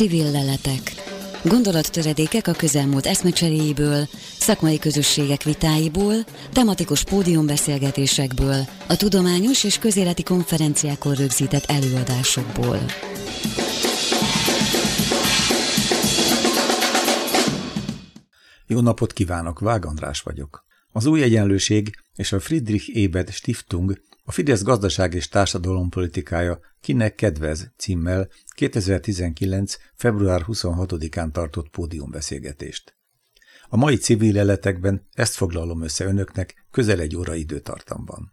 Civil leletek. Gondolattöredékek a közelmúlt eszmecseréjéből, szakmai közösségek vitáiból, tematikus pódiumbeszélgetésekből, a tudományos és közéleti konferenciákon rögzített előadásokból. Jó napot kívánok, Vág András vagyok. Az Új Egyenlőség és a Friedrich Ebert Stiftung a Fidesz gazdaság és társadalompolitikája Kinek kedvez címmel 2019. február 26-án tartott pódiumbeszélgetést. A mai civil leletekben ezt foglalom össze önöknek közel egy óra időtartamban.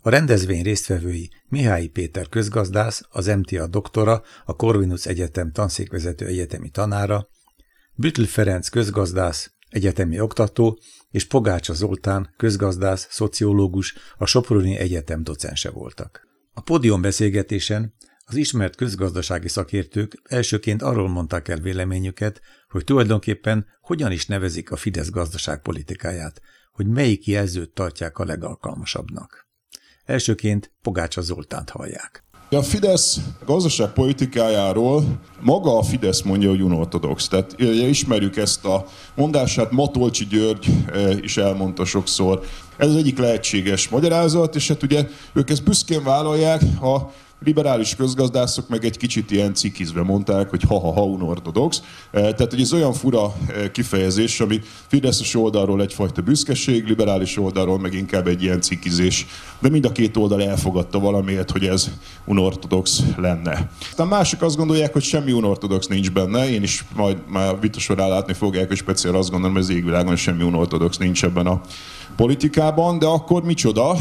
A rendezvény résztvevői Mihály Péter közgazdász, az MTA doktora, a Corvinus Egyetem tanszékvezető egyetemi tanára, Bütl Ferenc közgazdász, egyetemi oktató, és Pogácsa Zoltán, közgazdász, szociológus, a Soproni Egyetem docense voltak. A pódium beszélgetésen az ismert közgazdasági szakértők elsőként arról mondták el véleményüket, hogy tulajdonképpen hogyan is nevezik a Fidesz gazdaságpolitikáját, hogy melyik jelzőt tartják a legalkalmasabbnak. Elsőként Pogácsa Zoltánt hallják. A Fidesz gazdaságpolitikájáról maga a Fidesz mondja, hogy unortodox. Tehát ismerjük ezt a mondását, Matolcsi György is elmondta sokszor. Ez az egyik lehetséges magyarázat, és hát ugye ők ezt büszkén vállalják, a liberális közgazdászok meg egy kicsit ilyen cikizve mondták, hogy ha-ha-ha unortodox. E, tehát, hogy ez olyan fura e, kifejezés, ami Fideszes oldalról egyfajta büszkeség, liberális oldalról meg inkább egy ilyen cikizés. De mind a két oldal elfogadta valamiért, hogy ez unortodox lenne. A mások azt gondolják, hogy semmi unortodox nincs benne. Én is majd már vita során látni fogják, hogy speciál azt gondolom, hogy az égvilágon semmi unortodox nincs ebben a politikában, de akkor micsoda?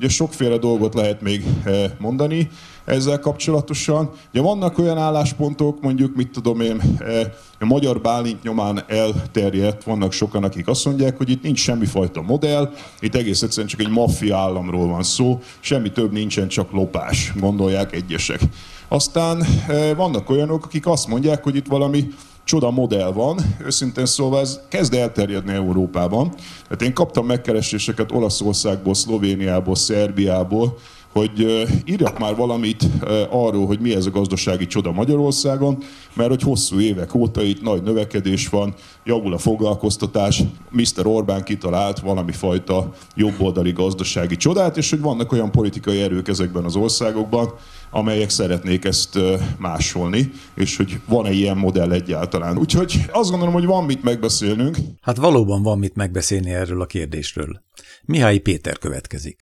Ugye sokféle dolgot lehet még eh, mondani ezzel kapcsolatosan. Ugye vannak olyan álláspontok, mondjuk, mit tudom én, eh, a magyar bálint nyomán elterjedt, vannak sokan, akik azt mondják, hogy itt nincs semmifajta modell, itt egész egyszerűen csak egy maffia államról van szó, semmi több nincsen, csak lopás, gondolják egyesek. Aztán eh, vannak olyanok, akik azt mondják, hogy itt valami csoda modell van, őszintén szóval ez kezd elterjedni Európában. Hát én kaptam megkereséseket Olaszországból, Szlovéniából, Szerbiából, hogy írjak már valamit arról, hogy mi ez a gazdasági csoda Magyarországon, mert hogy hosszú évek óta itt nagy növekedés van, javul a foglalkoztatás, Mr. Orbán kitalált valami fajta jobboldali gazdasági csodát, és hogy vannak olyan politikai erők ezekben az országokban, amelyek szeretnék ezt másolni, és hogy van-e ilyen modell egyáltalán. Úgyhogy azt gondolom, hogy van mit megbeszélnünk. Hát valóban van mit megbeszélni erről a kérdésről. Mihály Péter következik.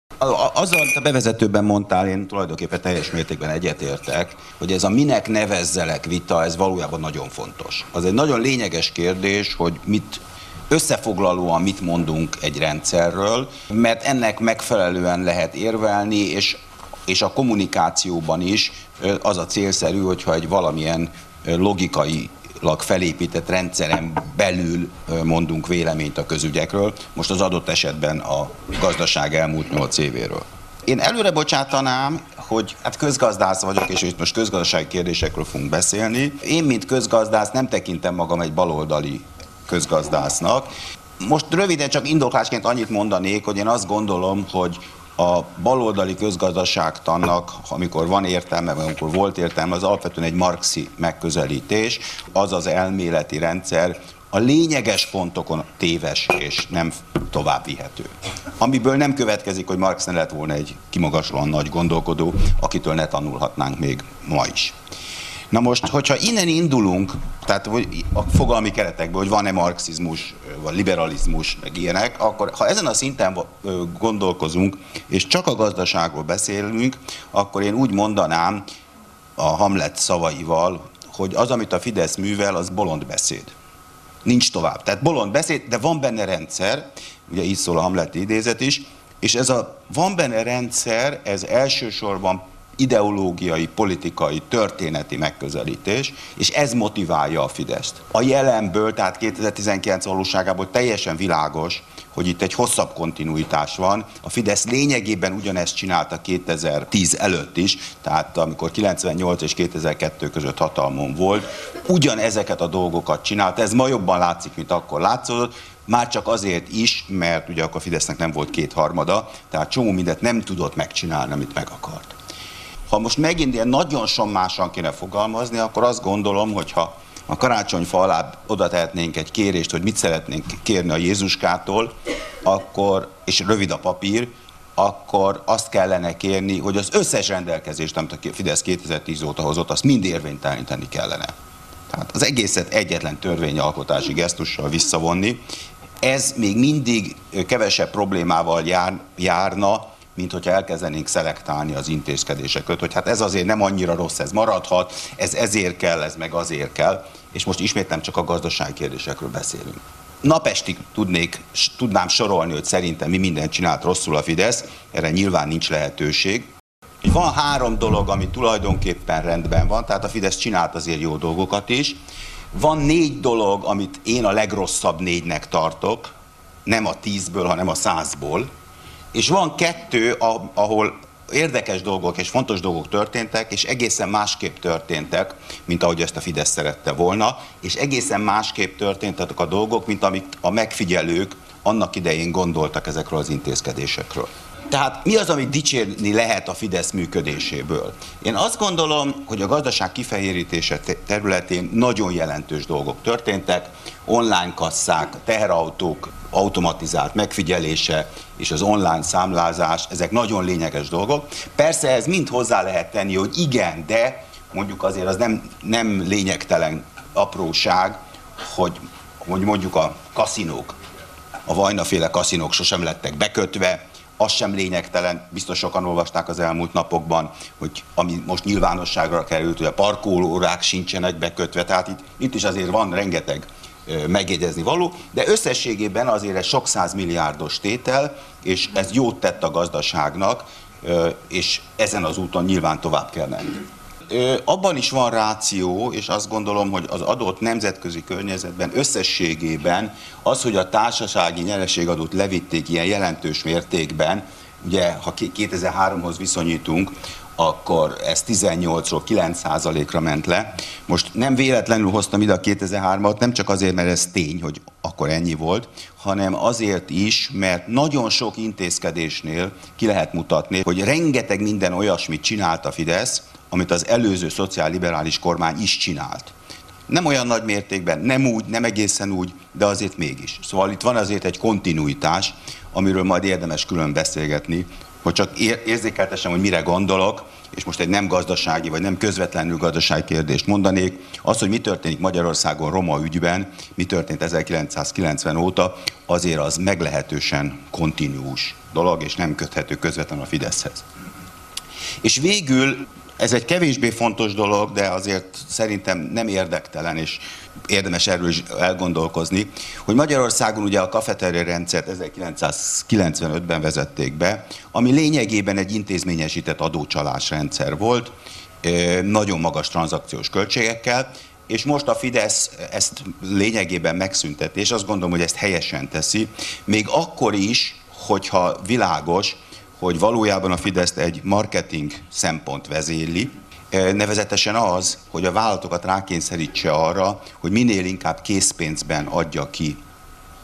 Azzal, amit a bevezetőben mondtál, én tulajdonképpen teljes mértékben egyetértek, hogy ez a minek nevezzelek vita, ez valójában nagyon fontos. Az egy nagyon lényeges kérdés, hogy mit összefoglalóan mit mondunk egy rendszerről, mert ennek megfelelően lehet érvelni, és és a kommunikációban is az a célszerű, hogyha egy valamilyen logikai felépített rendszeren belül mondunk véleményt a közügyekről, most az adott esetben a gazdaság elmúlt 8 évéről. Én előre bocsátanám, hogy hát közgazdász vagyok, és itt most közgazdasági kérdésekről fogunk beszélni. Én, mint közgazdász nem tekintem magam egy baloldali közgazdásznak. Most röviden csak indoklásként annyit mondanék, hogy én azt gondolom, hogy a baloldali közgazdaságtannak, amikor van értelme, vagy amikor volt értelme, az alapvetően egy marxi megközelítés, az az elméleti rendszer, a lényeges pontokon téves és nem tovább vihető. Amiből nem következik, hogy Marx ne lett volna egy kimagaslóan nagy gondolkodó, akitől ne tanulhatnánk még ma is. Na most, hogyha innen indulunk, tehát hogy a fogalmi keretekből, hogy van-e marxizmus, vagy liberalizmus, meg ilyenek, akkor ha ezen a szinten gondolkozunk, és csak a gazdaságról beszélünk, akkor én úgy mondanám a Hamlet szavaival, hogy az, amit a Fidesz művel, az bolond beszéd. Nincs tovább. Tehát bolond beszéd, de van benne rendszer, ugye így szól a Hamlet idézet is, és ez a van benne rendszer, ez elsősorban ideológiai, politikai, történeti megközelítés, és ez motiválja a Fideszt. A jelenből, tehát 2019 valóságából teljesen világos, hogy itt egy hosszabb kontinuitás van. A Fidesz lényegében ugyanezt csinálta 2010 előtt is, tehát amikor 98 és 2002 között hatalmon volt, ugyanezeket a dolgokat csinált. Ez ma jobban látszik, mint akkor látszott, már csak azért is, mert ugye akkor a Fidesznek nem volt kétharmada, tehát csomó mindent nem tudott megcsinálni, amit meg akart. Ha most megint ilyen nagyon sommásan kéne fogalmazni, akkor azt gondolom, hogy ha a karácsonyfa alá oda tehetnénk egy kérést, hogy mit szeretnénk kérni a Jézuskától, akkor, és rövid a papír, akkor azt kellene kérni, hogy az összes rendelkezést, amit a Fidesz 2010 óta hozott, azt mind érvényteleníteni kellene. Tehát az egészet egyetlen törvényalkotási gesztussal visszavonni. Ez még mindig kevesebb problémával jár, járna, mint hogyha elkezdenénk szelektálni az intézkedéseket, hogy hát ez azért nem annyira rossz, ez maradhat, ez ezért kell, ez meg azért kell, és most ismét nem csak a gazdasági kérdésekről beszélünk. Napestig tudnék, tudnám sorolni, hogy szerintem mi mindent csinált rosszul a Fidesz, erre nyilván nincs lehetőség. Van három dolog, ami tulajdonképpen rendben van, tehát a Fidesz csinált azért jó dolgokat is. Van négy dolog, amit én a legrosszabb négynek tartok, nem a tízből, hanem a százból. És van kettő, ahol érdekes dolgok és fontos dolgok történtek, és egészen másképp történtek, mint ahogy ezt a Fidesz szerette volna, és egészen másképp történtek a dolgok, mint amit a megfigyelők annak idején gondoltak ezekről az intézkedésekről. Tehát mi az, amit dicsérni lehet a Fidesz működéséből? Én azt gondolom, hogy a gazdaság kifehérítése területén nagyon jelentős dolgok történtek. Online kasszák, teherautók automatizált megfigyelése és az online számlázás, ezek nagyon lényeges dolgok. Persze ez mind hozzá lehet tenni, hogy igen, de mondjuk azért az nem, nem lényegtelen apróság, hogy mondjuk a kaszinók, a vajnaféle kaszinók sosem lettek bekötve, az sem lényegtelen, biztos sokan olvasták az elmúlt napokban, hogy ami most nyilvánosságra került, hogy a parkolórák sincsenek bekötve, tehát itt, itt is azért van rengeteg megjegyezni való, de összességében azért ez sok milliárdos tétel, és ez jót tett a gazdaságnak, és ezen az úton nyilván tovább kell menni. Abban is van ráció, és azt gondolom, hogy az adott nemzetközi környezetben összességében az, hogy a társasági nyereségadót levitték ilyen jelentős mértékben, ugye ha 2003-hoz viszonyítunk, akkor ez 18-ról 9%-ra ment le. Most nem véletlenül hoztam ide a 2003-at, nem csak azért, mert ez tény, hogy akkor ennyi volt, hanem azért is, mert nagyon sok intézkedésnél ki lehet mutatni, hogy rengeteg minden olyasmit csinált a Fidesz, amit az előző szociálliberális kormány is csinált. Nem olyan nagy mértékben, nem úgy, nem egészen úgy, de azért mégis. Szóval itt van azért egy kontinuitás, amiről majd érdemes külön beszélgetni, hogy csak érzékeltessem, hogy mire gondolok, és most egy nem gazdasági, vagy nem közvetlenül gazdasági kérdést mondanék, az, hogy mi történik Magyarországon Roma ügyben, mi történt 1990 óta, azért az meglehetősen kontinuus dolog, és nem köthető közvetlenül a Fideszhez. És végül ez egy kevésbé fontos dolog, de azért szerintem nem érdektelen, és érdemes erről is elgondolkozni, hogy Magyarországon ugye a kafeteria rendszert 1995-ben vezették be, ami lényegében egy intézményesített adócsalás rendszer volt, nagyon magas tranzakciós költségekkel, és most a Fidesz ezt lényegében megszünteti, és azt gondolom, hogy ezt helyesen teszi, még akkor is, hogyha világos, hogy valójában a Fidesz egy marketing szempont vezéli, e, nevezetesen az, hogy a vállalatokat rákényszerítse arra, hogy minél inkább készpénzben adja ki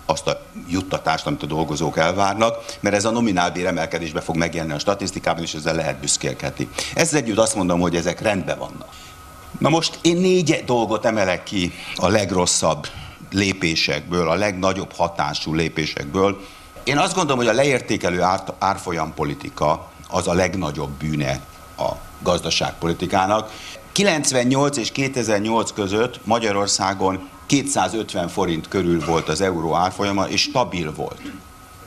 azt a juttatást, amit a dolgozók elvárnak, mert ez a nominálbér emelkedésbe fog megjelenni a statisztikában, és ezzel lehet büszkélkedni. Ezzel együtt azt mondom, hogy ezek rendben vannak. Na most én négy dolgot emelek ki a legrosszabb lépésekből, a legnagyobb hatású lépésekből, én azt gondolom, hogy a leértékelő árfolyam politika az a legnagyobb bűne a gazdaságpolitikának. 98 és 2008 között Magyarországon 250 forint körül volt az euró árfolyama, és stabil volt.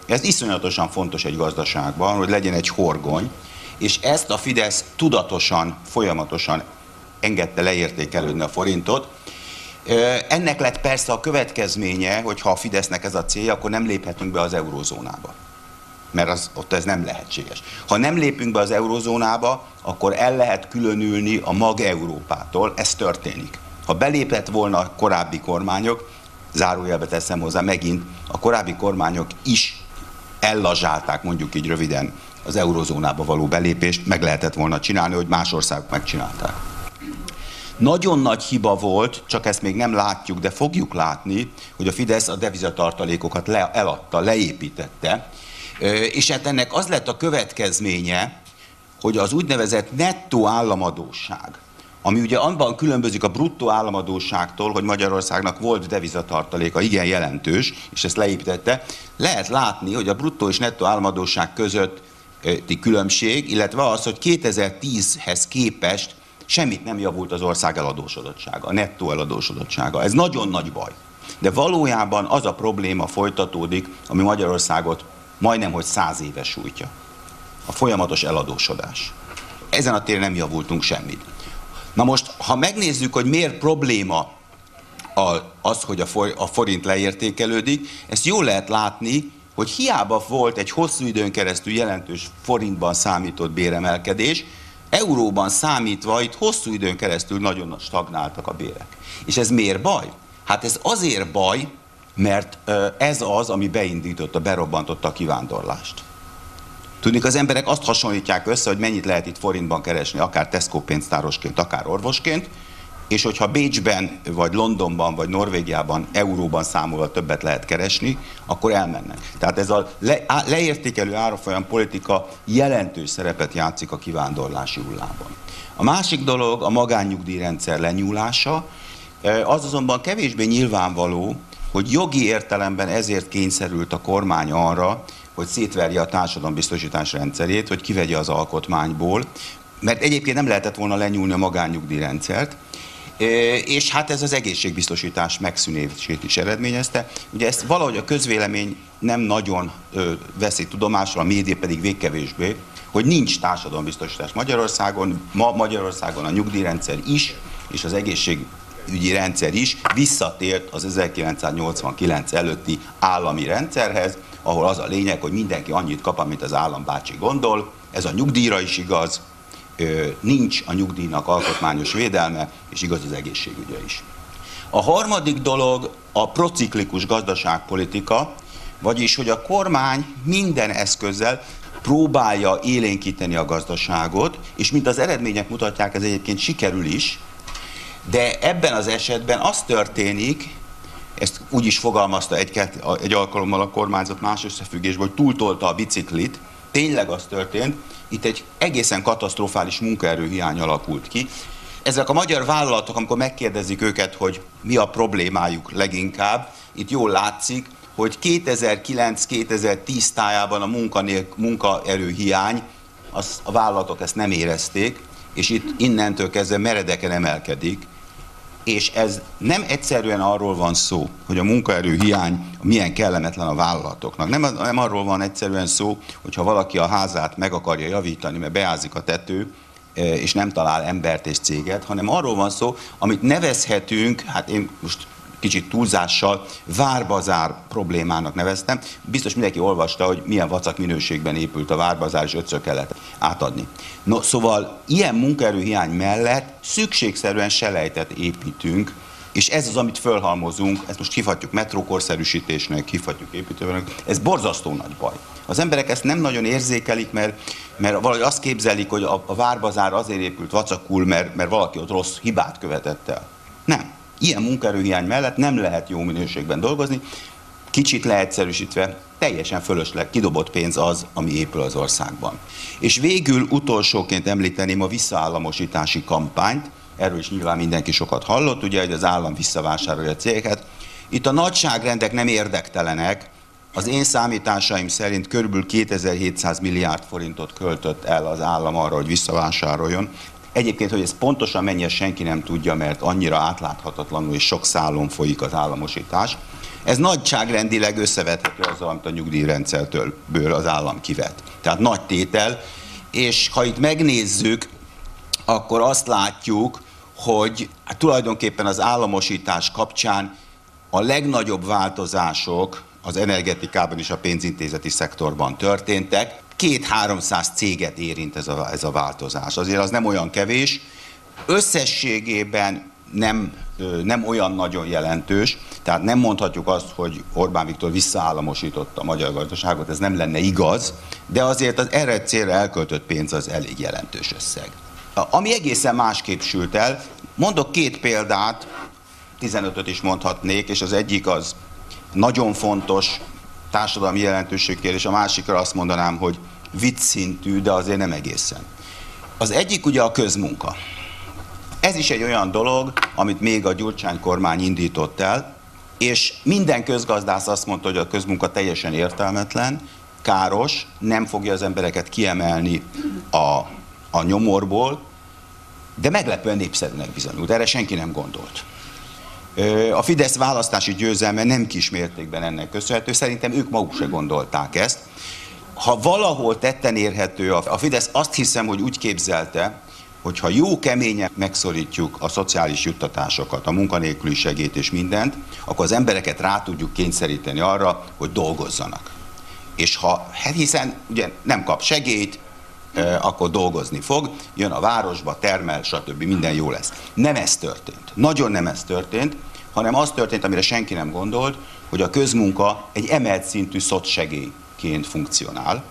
Ez iszonyatosan fontos egy gazdaságban, hogy legyen egy horgony, és ezt a Fidesz tudatosan, folyamatosan engedte leértékelődni a forintot, ennek lett persze a következménye, hogy ha a Fidesznek ez a célja, akkor nem léphetünk be az eurozónába. Mert az, ott ez nem lehetséges. Ha nem lépünk be az eurozónába, akkor el lehet különülni a mag Európától, ez történik. Ha belépett volna a korábbi kormányok, zárójelbe teszem hozzá megint, a korábbi kormányok is ellazsálták mondjuk így röviden az eurozónába való belépést, meg lehetett volna csinálni, hogy más országok megcsinálták. Nagyon nagy hiba volt, csak ezt még nem látjuk, de fogjuk látni, hogy a Fidesz a devizatartalékokat le, eladta, leépítette, és hát ennek az lett a következménye, hogy az úgynevezett nettó államadóság, ami ugye abban különbözik a bruttó államadóságtól, hogy Magyarországnak volt devizatartaléka, igen jelentős, és ezt leépítette, lehet látni, hogy a bruttó és nettó államadóság közötti különbség, illetve az, hogy 2010-hez képest semmit nem javult az ország eladósodottsága, a nettó eladósodottsága. Ez nagyon nagy baj. De valójában az a probléma folytatódik, ami Magyarországot majdnem, hogy száz éves sújtja. A folyamatos eladósodás. Ezen a téren nem javultunk semmit. Na most, ha megnézzük, hogy miért probléma az, hogy a forint leértékelődik, ezt jól lehet látni, hogy hiába volt egy hosszú időn keresztül jelentős forintban számított béremelkedés, euróban számítva itt hosszú időn keresztül nagyon stagnáltak a bérek. És ez miért baj? Hát ez azért baj, mert ez az, ami beindította, berobbantotta a kivándorlást. Tudnik, az emberek azt hasonlítják össze, hogy mennyit lehet itt forintban keresni, akár Tesco pénztárosként, akár orvosként, és hogyha Bécsben, vagy Londonban, vagy Norvégiában euróban számolva többet lehet keresni, akkor elmennek. Tehát ez a le, á, leértékelő árafolyam politika jelentős szerepet játszik a kivándorlási hullában. A másik dolog a magánnyugdíjrendszer lenyúlása, az azonban kevésbé nyilvánvaló, hogy jogi értelemben ezért kényszerült a kormány arra, hogy szétverje a társadalombiztosítás rendszerét, hogy kivegye az alkotmányból, mert egyébként nem lehetett volna lenyúlni a magánnyugdíjrendszert, és hát ez az egészségbiztosítás megszűnését is eredményezte. Ugye ezt valahogy a közvélemény nem nagyon veszi tudomásra, a média pedig végkevésbé, hogy nincs társadalombiztosítás Magyarországon, ma Magyarországon a nyugdíjrendszer is, és az egészségügyi rendszer is visszatért az 1989 előtti állami rendszerhez, ahol az a lényeg, hogy mindenki annyit kap, amit az állambácsi gondol, ez a nyugdíjra is igaz, nincs a nyugdíjnak alkotmányos védelme, és igaz az egészségügyre is. A harmadik dolog a prociklikus gazdaságpolitika, vagyis hogy a kormány minden eszközzel próbálja élénkíteni a gazdaságot, és mint az eredmények mutatják, ez egyébként sikerül is, de ebben az esetben az történik, ezt úgy is fogalmazta egy, egy alkalommal a kormányzat más összefüggésben, hogy túltolta a biciklit, tényleg az történt, itt egy egészen katasztrofális munkaerőhiány alakult ki. Ezek a magyar vállalatok, amikor megkérdezik őket, hogy mi a problémájuk leginkább, itt jól látszik, hogy 2009-2010 tájában a munkaerőhiány, az, a vállalatok ezt nem érezték, és itt innentől kezdve meredeken emelkedik, és ez nem egyszerűen arról van szó, hogy a munkaerő hiány milyen kellemetlen a vállalatoknak. Nem, nem arról van egyszerűen szó, hogyha valaki a házát meg akarja javítani, mert beázik a tető, e, és nem talál embert és céget, hanem arról van szó, amit nevezhetünk, hát én most kicsit túlzással várbazár problémának neveztem. Biztos mindenki olvasta, hogy milyen vacak minőségben épült a várbazár, és ötször kellett átadni. No, szóval ilyen munkaerőhiány mellett szükségszerűen selejtet építünk, és ez az, amit fölhalmozunk, ezt most hívhatjuk metrókorszerűsítésnek, hívhatjuk építőnek, ez borzasztó nagy baj. Az emberek ezt nem nagyon érzékelik, mert, mert valahogy azt képzelik, hogy a, a várbazár azért épült vacakul, mert, mert valaki ott rossz hibát követett el. Nem ilyen munkaerőhiány mellett nem lehet jó minőségben dolgozni, kicsit leegyszerűsítve, teljesen fölösleg kidobott pénz az, ami épül az országban. És végül utolsóként említeném a visszaállamosítási kampányt, erről is nyilván mindenki sokat hallott, ugye, hogy az állam visszavásárolja a cégeket. Itt a nagyságrendek nem érdektelenek, az én számításaim szerint körülbelül 2700 milliárd forintot költött el az állam arra, hogy visszavásároljon. Egyébként, hogy ez pontosan mennyi, senki nem tudja, mert annyira átláthatatlanul és sok szálon folyik az államosítás. Ez nagyságrendileg összevethető azzal, amit a nyugdíjrendszertől az állam kivet. Tehát nagy tétel, és ha itt megnézzük, akkor azt látjuk, hogy hát tulajdonképpen az államosítás kapcsán a legnagyobb változások az energetikában és a pénzintézeti szektorban történtek két-háromszáz céget érint ez a, ez a változás. Azért az nem olyan kevés. Összességében nem, nem olyan nagyon jelentős, tehát nem mondhatjuk azt, hogy Orbán Viktor visszaállamosította a magyar gazdaságot, ez nem lenne igaz, de azért az erre célra elköltött pénz az elég jelentős összeg. Ami egészen másképp sült el, mondok két példát, 15-öt is mondhatnék, és az egyik az nagyon fontos, társadalmi jelentőség kérdés, a másikra azt mondanám, hogy vicc szintű, de azért nem egészen. Az egyik ugye a közmunka. Ez is egy olyan dolog, amit még a Gyurcsány kormány indított el, és minden közgazdász azt mondta, hogy a közmunka teljesen értelmetlen, káros, nem fogja az embereket kiemelni a, a nyomorból, de meglepően népszerűnek bizonyult. Erre senki nem gondolt. A Fidesz választási győzelme nem kis mértékben ennek köszönhető, szerintem ők maguk se gondolták ezt. Ha valahol tetten érhető, a Fidesz azt hiszem, hogy úgy képzelte, hogy ha jó keményen megszorítjuk a szociális juttatásokat, a munkanélküli segét és mindent, akkor az embereket rá tudjuk kényszeríteni arra, hogy dolgozzanak. És ha, hát hiszen ugye nem kap segélyt, akkor dolgozni fog, jön a városba, termel, stb. minden jó lesz. Nem ez történt. Nagyon nem ez történt, hanem az történt, amire senki nem gondolt, hogy a közmunka egy emelt szintű szocssegélyként funkcionál,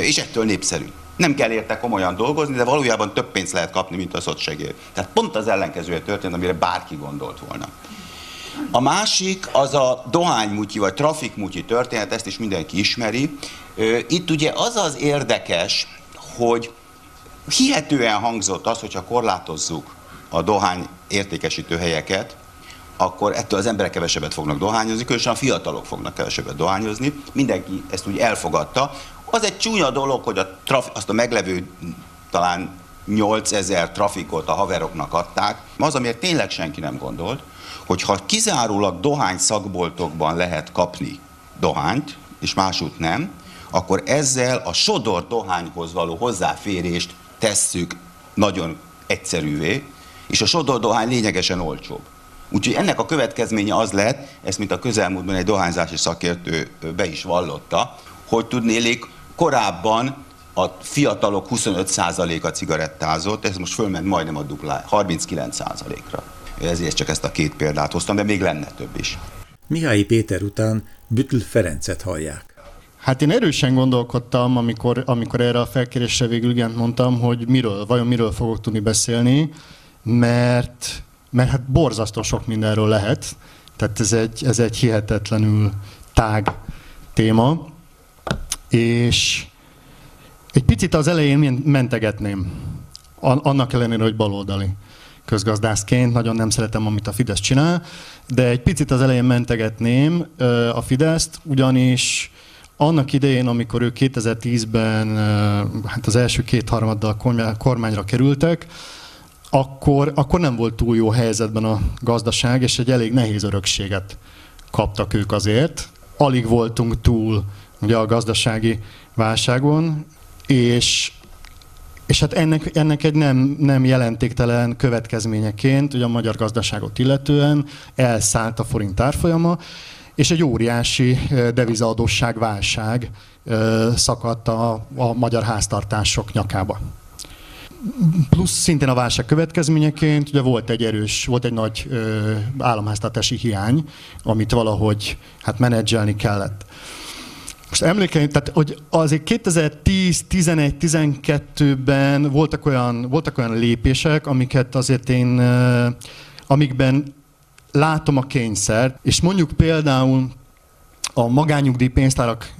és ettől népszerű. Nem kell érte komolyan dolgozni, de valójában több pénzt lehet kapni, mint a szocssegély. Tehát pont az ellenkezője történt, amire bárki gondolt volna. A másik az a dohánymutyi vagy trafikmutyi történet, ezt is mindenki ismeri. Itt ugye az az érdekes, hogy hihetően hangzott az, hogyha korlátozzuk a dohány értékesítő helyeket, akkor ettől az emberek kevesebbet fognak dohányozni, különösen a fiatalok fognak kevesebbet dohányozni. Mindenki ezt úgy elfogadta. Az egy csúnya dolog, hogy a traf, azt a meglevő talán 8000 trafikot a haveroknak adták. Az, amiért tényleg senki nem gondolt, hogy ha kizárólag dohány szakboltokban lehet kapni dohányt, és másút nem, akkor ezzel a sodor dohányhoz való hozzáférést tesszük nagyon egyszerűvé, és a sodor dohány lényegesen olcsóbb. Úgyhogy ennek a következménye az lett, ezt mint a közelmúltban egy dohányzási szakértő be is vallotta, hogy tudnélik korábban a fiatalok 25%-a cigarettázott, ez most fölment majdnem a duplá, 39%-ra. Ezért csak ezt a két példát hoztam, de még lenne több is. Mihály Péter után Bütl Ferencet hallják. Hát én erősen gondolkodtam, amikor, amikor erre a felkérésre végül igen mondtam, hogy miről, vajon miről fogok tudni beszélni, mert, mert hát borzasztó sok mindenről lehet. Tehát ez egy, ez egy hihetetlenül tág téma. És egy picit az elején mentegetném, annak ellenére, hogy baloldali közgazdászként, nagyon nem szeretem, amit a Fidesz csinál, de egy picit az elején mentegetném a Fideszt, ugyanis annak idején, amikor ők 2010-ben hát az első két harmaddal kormányra kerültek, akkor, akkor nem volt túl jó helyzetben a gazdaság, és egy elég nehéz örökséget kaptak ők azért. Alig voltunk túl ugye a gazdasági válságon, és és hát ennek, ennek egy nem, nem jelentéktelen következményeként, ugye a magyar gazdaságot illetően elszállt a forint árfolyama, és egy óriási devizaadósság válság szakadt a, a magyar háztartások nyakába. Plusz szintén a válság következményeként ugye volt egy erős, volt egy nagy ö, államháztartási hiány, amit valahogy hát menedzselni kellett. Most emlékeim, tehát hogy azért 2010, 11, 12-ben voltak olyan, voltak olyan lépések, amiket azért én, amikben látom a kényszer, és mondjuk például a magányugdíj pénztárak,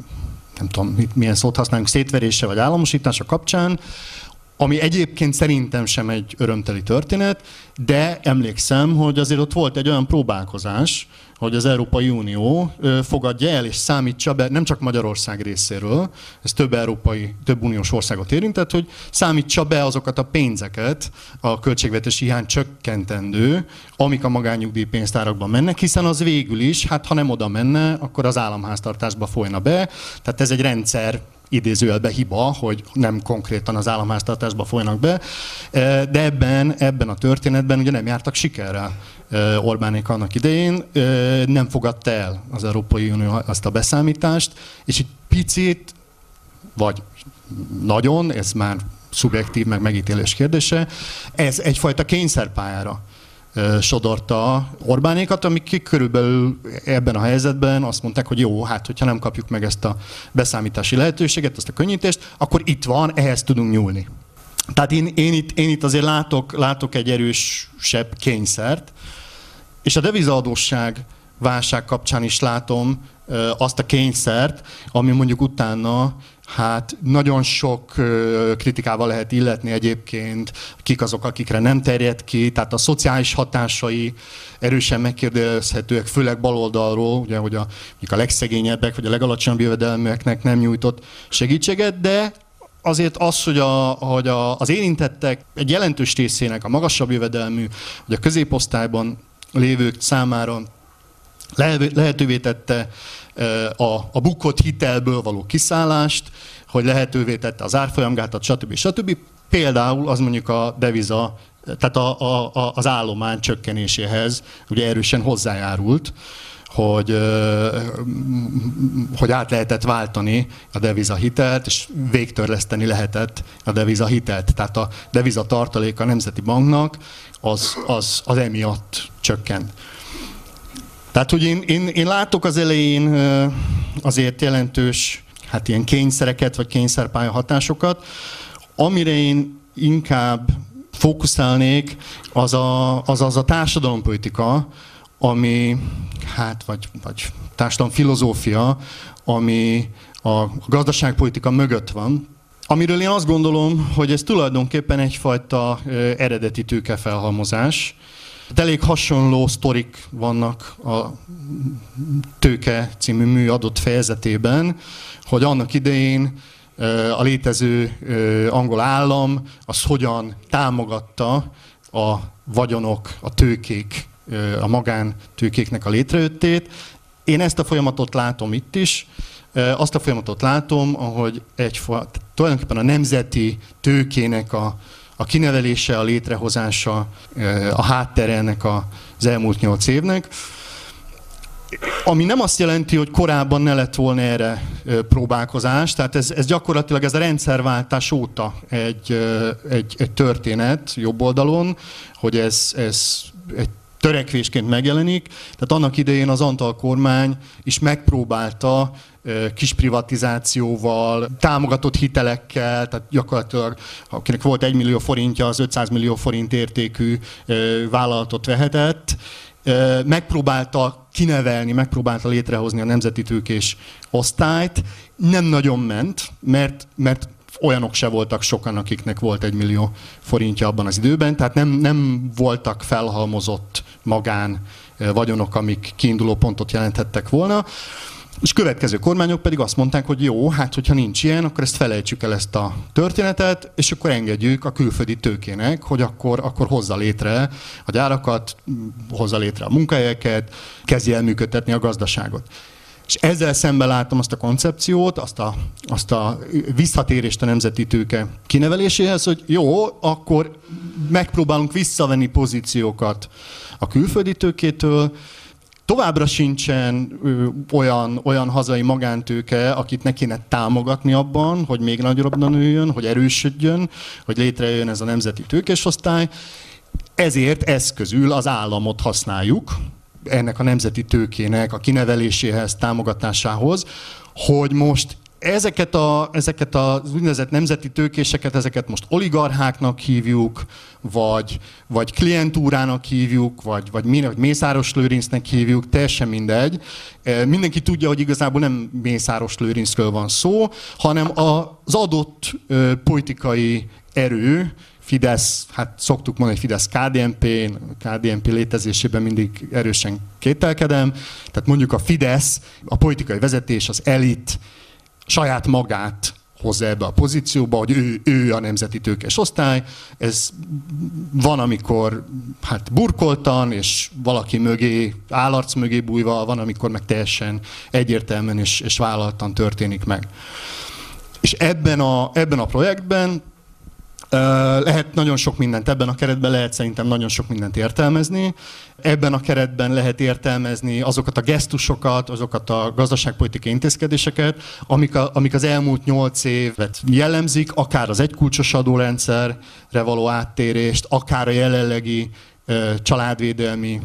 nem tudom, milyen szót használunk, szétverése vagy államosítása kapcsán, ami egyébként szerintem sem egy örömteli történet, de emlékszem, hogy azért ott volt egy olyan próbálkozás, hogy az Európai Unió fogadja el és számítsa be, nem csak Magyarország részéről, ez több európai, több uniós országot érintett, hogy számítsa be azokat a pénzeket a költségvetési hiány csökkentendő, amik a magányugdíj pénztárakban mennek, hiszen az végül is, hát ha nem oda menne, akkor az államháztartásba folyna be. Tehát ez egy rendszer idézőjelbe hiba, hogy nem konkrétan az államháztartásba folynak be, de ebben, ebben a történetben ugye nem jártak sikerrel. Orbánék annak idején nem fogadta el az Európai Unió azt a beszámítást, és egy picit, vagy nagyon, ez már szubjektív, meg megítélés kérdése, ez egyfajta kényszerpályára sodorta Orbánékat, amik körülbelül ebben a helyzetben azt mondták, hogy jó, hát hogyha nem kapjuk meg ezt a beszámítási lehetőséget, ezt a könnyítést, akkor itt van, ehhez tudunk nyúlni. Tehát én, én, itt, én itt azért látok, látok egy erősebb kényszert, és a devizaadósság válság kapcsán is látom azt a kényszert, ami mondjuk utána Hát nagyon sok kritikával lehet illetni egyébként, kik azok, akikre nem terjed ki, tehát a szociális hatásai erősen megkérdezhetőek, főleg baloldalról, ugye, hogy a, a legszegényebbek, vagy a legalacsonyabb jövedelműeknek nem nyújtott segítséget, de azért az, hogy, a, hogy a, az érintettek egy jelentős részének a magasabb jövedelmű, vagy a középosztályban lévők számára lehetővé tette a, a bukott hitelből való kiszállást, hogy lehetővé tette az árfolyamgátat, stb. stb. Például az mondjuk a deviza, tehát a, a, a, az állomány csökkenéséhez ugye erősen hozzájárult, hogy, hogy át lehetett váltani a deviza hitelt, és végtörleszteni lehetett a deviza hitelt. Tehát a deviza tartalék a Nemzeti Banknak az, az, az emiatt csökkent. Tehát, hogy én, én, én látok az elején azért jelentős hát ilyen kényszereket, vagy kényszerpálya hatásokat. Amire én inkább fókuszálnék, az a, az, az a társadalompolitika, ami, hát, vagy, vagy társadalom filozófia, ami a gazdaságpolitika mögött van, amiről én azt gondolom, hogy ez tulajdonképpen egyfajta eredeti tőkefelhalmozás, Hát elég hasonló sztorik vannak a Tőke című mű adott fejezetében, hogy annak idején a létező angol állam az hogyan támogatta a vagyonok, a tőkék, a magántőkéknek a létrejöttét. Én ezt a folyamatot látom itt is, azt a folyamatot látom, ahogy egy, tulajdonképpen a nemzeti tőkének a a kinevelése, a létrehozása, a háttere ennek az elmúlt nyolc évnek. Ami nem azt jelenti, hogy korábban ne lett volna erre próbálkozás, tehát ez, ez gyakorlatilag ez a rendszerváltás óta egy, egy, egy történet jobb oldalon, hogy ez, ez egy törekvésként megjelenik. Tehát annak idején az Antal kormány is megpróbálta kis privatizációval, támogatott hitelekkel, tehát gyakorlatilag akinek volt egy millió forintja, az 500 millió forint értékű vállalatot vehetett, megpróbálta kinevelni, megpróbálta létrehozni a nemzeti tőkés osztályt. Nem nagyon ment, mert, mert olyanok se voltak sokan, akiknek volt egy millió forintja abban az időben, tehát nem, nem voltak felhalmozott magán vagyonok, amik kiinduló pontot jelenthettek volna. És következő kormányok pedig azt mondták, hogy jó, hát hogyha nincs ilyen, akkor ezt felejtsük el ezt a történetet, és akkor engedjük a külföldi tőkének, hogy akkor, akkor hozza létre a gyárakat, hozza létre a munkahelyeket, kezdje el működtetni a gazdaságot. És ezzel szemben látom azt a koncepciót, azt a, azt a visszatérést a nemzeti tőke kineveléséhez, hogy jó, akkor megpróbálunk visszavenni pozíciókat a külföldi tőkétől, Továbbra sincsen ö, olyan, olyan hazai magántőke, akit ne kéne támogatni abban, hogy még nagyobbra nőjön, hogy erősödjön, hogy létrejön ez a nemzeti tőkésosztály. Ezért eszközül az államot használjuk, ennek a nemzeti tőkének a kineveléséhez, támogatásához, hogy most ezeket, a, ezeket az úgynevezett nemzeti tőkéseket, ezeket most oligarcháknak hívjuk, vagy, vagy klientúrának hívjuk, vagy, vagy, mi, vagy Mészáros Lőrincnek hívjuk, teljesen mindegy. E, mindenki tudja, hogy igazából nem Mészáros Lőrincről van szó, hanem az adott politikai erő, Fidesz, hát szoktuk mondani, hogy Fidesz KDNP, KDNP létezésében mindig erősen kételkedem. Tehát mondjuk a Fidesz, a politikai vezetés, az elit saját magát hozza ebbe a pozícióba, hogy ő, ő a nemzeti tőkes osztály. Ez van, amikor hát burkoltan, és valaki mögé, állarc mögé bújva, van, amikor meg teljesen egyértelműen és, és vállaltan történik meg. És ebben a, ebben a projektben lehet nagyon sok mindent, ebben a keretben lehet szerintem nagyon sok mindent értelmezni. Ebben a keretben lehet értelmezni azokat a gesztusokat, azokat a gazdaságpolitikai intézkedéseket, amik, a, amik az elmúlt nyolc évet jellemzik, akár az egykulcsos adórendszerre való áttérést, akár a jelenlegi családvédelmi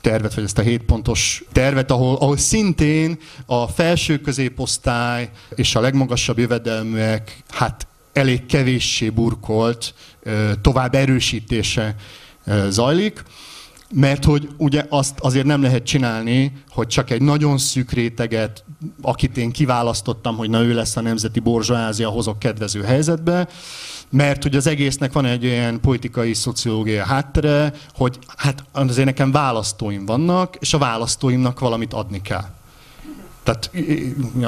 tervet, vagy ezt a hétpontos tervet, ahol, ahol szintén a felső középosztály és a legmagasabb jövedelműek hát elég kevéssé burkolt tovább erősítése zajlik. mert hogy ugye azt azért nem lehet csinálni, hogy csak egy nagyon szűk réteget, akit én kiválasztottam, hogy na ő lesz a nemzeti borzsóázia, hozok kedvező helyzetbe, mert hogy az egésznek van egy olyan politikai szociológia háttere, hogy hát azért nekem választóim vannak, és a választóimnak valamit adni kell. Tehát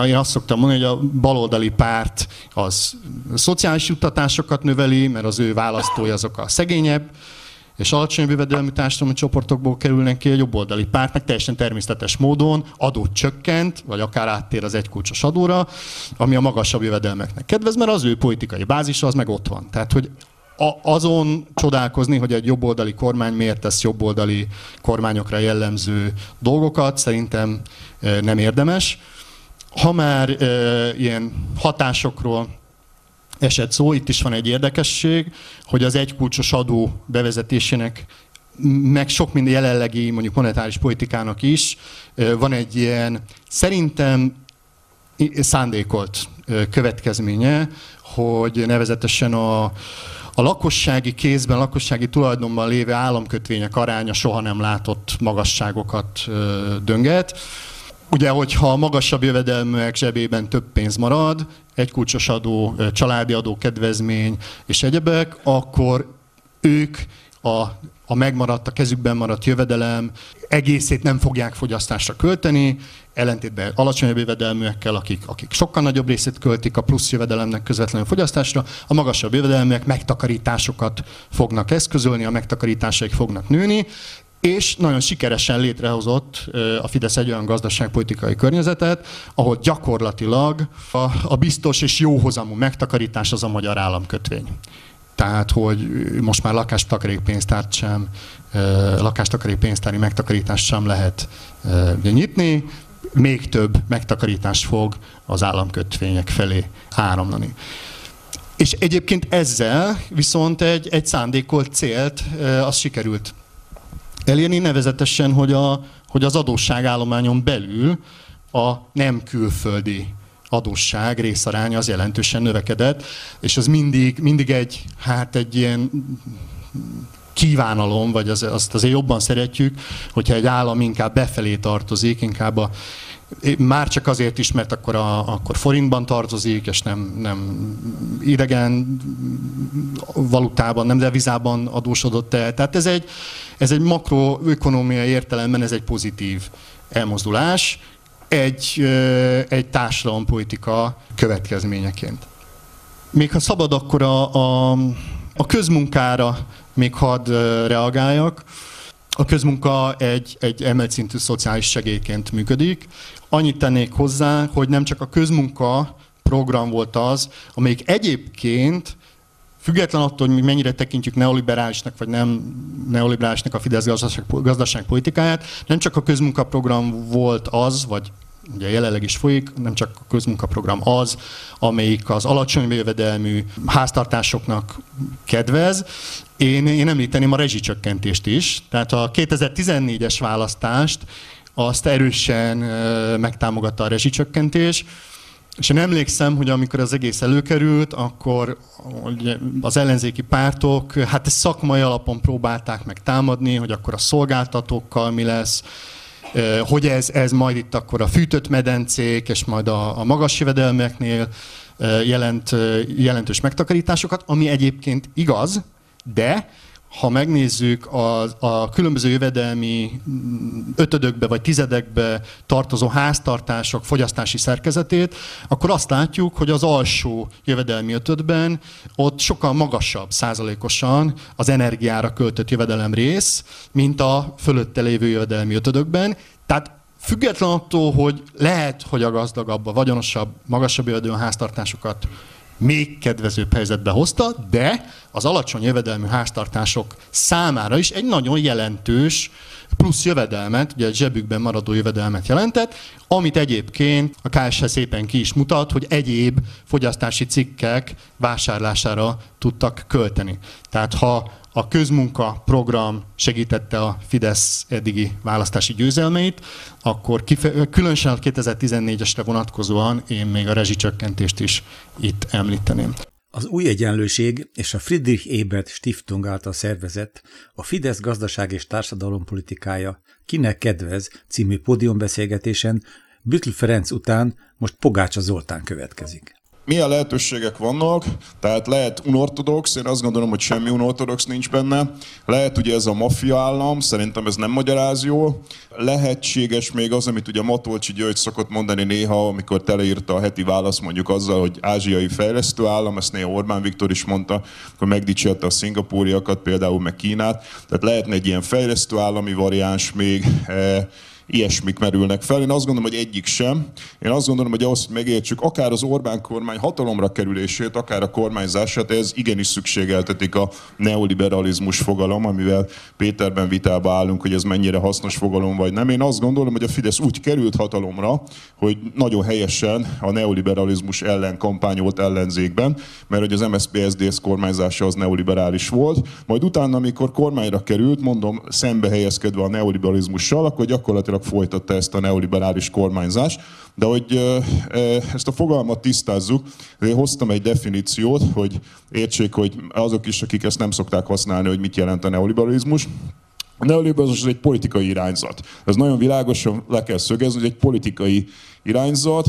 én azt szoktam mondani, hogy a baloldali párt az szociális juttatásokat növeli, mert az ő választói azok a szegényebb, és alacsony jövedelmi társadalmi csoportokból kerülnek ki, a jobboldali párt meg teljesen természetes módon adót csökkent, vagy akár áttér az egykulcsos adóra, ami a magasabb jövedelmeknek kedvez, mert az ő politikai bázisa az meg ott van. Tehát, hogy a, azon csodálkozni, hogy egy jobboldali kormány miért tesz jobboldali kormányokra jellemző dolgokat, szerintem nem érdemes. Ha már ilyen hatásokról esett szó, itt is van egy érdekesség, hogy az egykulcsos adó bevezetésének meg sok minden jelenlegi mondjuk monetáris politikának is van egy ilyen szerintem szándékolt következménye, hogy nevezetesen a, a lakossági kézben, a lakossági tulajdonban lévő államkötvények aránya soha nem látott magasságokat dönget. Ugye, hogyha a magasabb jövedelműek zsebében több pénz marad, egy kulcsos adó, családi adó, kedvezmény és egyebek, akkor ők a, a megmaradt, a kezükben maradt jövedelem egészét nem fogják fogyasztásra költeni, ellentétben alacsonyabb jövedelműekkel, akik, akik sokkal nagyobb részét költik a plusz jövedelemnek közvetlenül fogyasztásra, a magasabb jövedelműek megtakarításokat fognak eszközölni, a megtakarításaik fognak nőni, és nagyon sikeresen létrehozott a Fidesz egy olyan gazdaságpolitikai környezetet, ahol gyakorlatilag a, a biztos és jóhozamú megtakarítás az a magyar államkötvény. Tehát, hogy most már lakástakarékpénztárt sem, lakástakarékpénztári megtakarítást sem lehet nyitni, még több megtakarítást fog az államkötvények felé áramlani. És egyébként ezzel viszont egy, egy szándékolt célt az sikerült elérni, nevezetesen, hogy, a, hogy az adósságállományon belül a nem külföldi adósság részaránya az jelentősen növekedett, és az mindig, mindig egy, hát egy ilyen kívánalom, vagy az, azt azért jobban szeretjük, hogyha egy állam inkább befelé tartozik, inkább a, már csak azért is, mert akkor, a, akkor forintban tartozik, és nem, nem idegen valutában, nem devizában adósodott el. Tehát ez egy, ez egy makroökonomiai értelemben ez egy pozitív elmozdulás, egy, egy társadalompolitika következményeként. Még ha szabad, akkor a, a, a közmunkára még hadd reagáljak. A közmunka egy, egy emelt szintű szociális segélyként működik. Annyit tennék hozzá, hogy nem csak a közmunka program volt az, amelyik egyébként Független attól, hogy mi mennyire tekintjük neoliberálisnak, vagy nem neoliberálisnak a Fidesz gazdaság, gazdaságpolitikáját, nem csak a közmunkaprogram volt az, vagy ugye jelenleg is folyik, nem csak a közmunkaprogram az, amelyik az alacsony jövedelmű háztartásoknak kedvez. Én, én említeném a rezsicsökkentést is. Tehát a 2014-es választást azt erősen megtámogatta a rezsicsökkentés. És én emlékszem, hogy amikor az egész előkerült, akkor az ellenzéki pártok hát ezt szakmai alapon próbálták meg támadni, hogy akkor a szolgáltatókkal mi lesz, hogy ez, ez majd itt akkor a fűtött medencék, és majd a, a magas jövedelmeknél jelent jelentős megtakarításokat, ami egyébként igaz, de ha megnézzük a, a különböző jövedelmi ötödökbe vagy tizedekbe tartozó háztartások fogyasztási szerkezetét, akkor azt látjuk, hogy az alsó jövedelmi ötödben ott sokkal magasabb százalékosan az energiára költött jövedelem rész, mint a fölötte lévő jövedelmi ötödökben. Tehát független attól, hogy lehet, hogy a gazdagabb, a vagyonosabb, magasabb jövedelmi háztartásokat még kedvezőbb helyzetbe hozta, de az alacsony jövedelmű háztartások számára is egy nagyon jelentős plusz jövedelmet, ugye a zsebükben maradó jövedelmet jelentett, amit egyébként a KSH szépen ki is mutat, hogy egyéb fogyasztási cikkek vásárlására tudtak költeni. Tehát ha a közmunka program segítette a Fidesz eddigi választási győzelmeit, akkor kife- különösen a 2014-esre vonatkozóan én még a rezsicsökkentést is itt említeném. Az új egyenlőség és a Friedrich Ebert Stiftung által szervezett a Fidesz gazdaság és társadalompolitikája Kinek kedvez című pódiumbeszélgetésen Bütl Ferenc után most Pogácsa Zoltán következik milyen lehetőségek vannak, tehát lehet unortodox, én azt gondolom, hogy semmi unortodox nincs benne, lehet ugye ez a maffia állam, szerintem ez nem magyaráz jól, lehetséges még az, amit ugye Matolcsi György szokott mondani néha, amikor teleírta a heti válasz mondjuk azzal, hogy ázsiai fejlesztő állam, ezt néha Orbán Viktor is mondta, akkor megdicsérte a szingapúriakat, például meg Kínát, tehát lehetne egy ilyen fejlesztő állami variáns még, eh, ilyesmik merülnek fel. Én azt gondolom, hogy egyik sem. Én azt gondolom, hogy ahhoz, hogy megértsük akár az Orbán kormány hatalomra kerülését, akár a kormányzását, ez igenis szükségeltetik a neoliberalizmus fogalom, amivel Péterben vitába állunk, hogy ez mennyire hasznos fogalom vagy nem. Én azt gondolom, hogy a Fidesz úgy került hatalomra, hogy nagyon helyesen a neoliberalizmus ellen kampányolt ellenzékben, mert hogy az MSZP SZDSZ kormányzása az neoliberális volt. Majd utána, amikor kormányra került, mondom, szembe helyezkedve a neoliberalizmussal, akkor gyakorlatilag folytatta ezt a neoliberális kormányzást. De hogy ezt a fogalmat tisztázzuk, én hoztam egy definíciót, hogy értsék, hogy azok is, akik ezt nem szokták használni, hogy mit jelent a neoliberalizmus. A neoliberalizmus egy politikai irányzat. Ez nagyon világosan le kell szögezni, hogy egy politikai irányzat,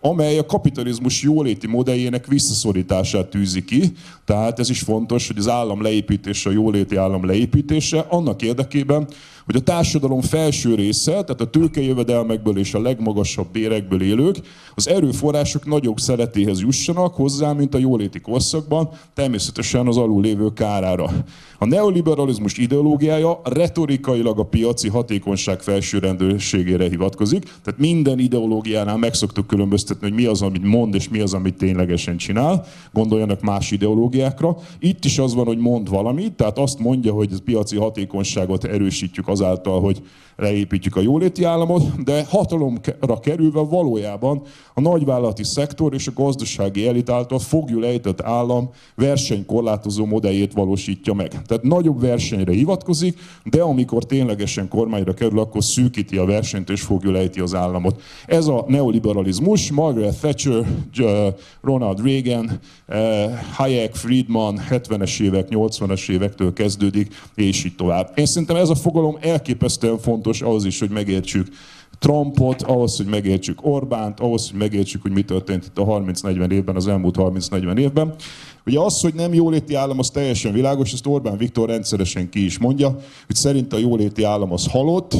amely a kapitalizmus jóléti modelljének visszaszorítását tűzi ki. Tehát ez is fontos, hogy az állam leépítése, a jóléti állam leépítése annak érdekében, hogy a társadalom felső része, tehát a tőkejövedelmekből és a legmagasabb bérekből élők, az erőforrások nagyobb szeretéhez jussanak hozzá, mint a jóléti korszakban, természetesen az alul lévő kárára. A neoliberalizmus ideológiája retorikailag a piaci hatékonyság felsőrendőrségére hivatkozik, tehát minden ideológiánál meg szoktuk különböztetni, hogy mi az, amit mond, és mi az, amit ténylegesen csinál. Gondoljanak más ideológiákra. Itt is az van, hogy mond valamit, tehát azt mondja, hogy a piaci hatékonyságot erősítjük azáltal, hogy leépítjük a jóléti államot, de hatalomra kerülve valójában a nagyvállalati szektor és a gazdasági elit által fogjul ejtett állam versenykorlátozó modelljét valósítja meg. Tehát nagyobb versenyre hivatkozik, de amikor ténylegesen kormányra kerül, akkor szűkíti a versenyt és fogjul ejti az államot. Ez a neoliberalizmus, Margaret Thatcher, Ronald Reagan, eh, Hayek, Friedman 70-es évek, 80-es évektől kezdődik, és így tovább. Én szerintem ez a fogalom elképesztően fontos ahhoz is, hogy megértsük Trumpot, ahhoz, hogy megértsük Orbánt, ahhoz, hogy megértsük, hogy mi történt itt a 30-40 évben, az elmúlt 30-40 évben. Ugye az, hogy nem jóléti állam, az teljesen világos, ezt Orbán Viktor rendszeresen ki is mondja, hogy szerint a jóléti állam az halott.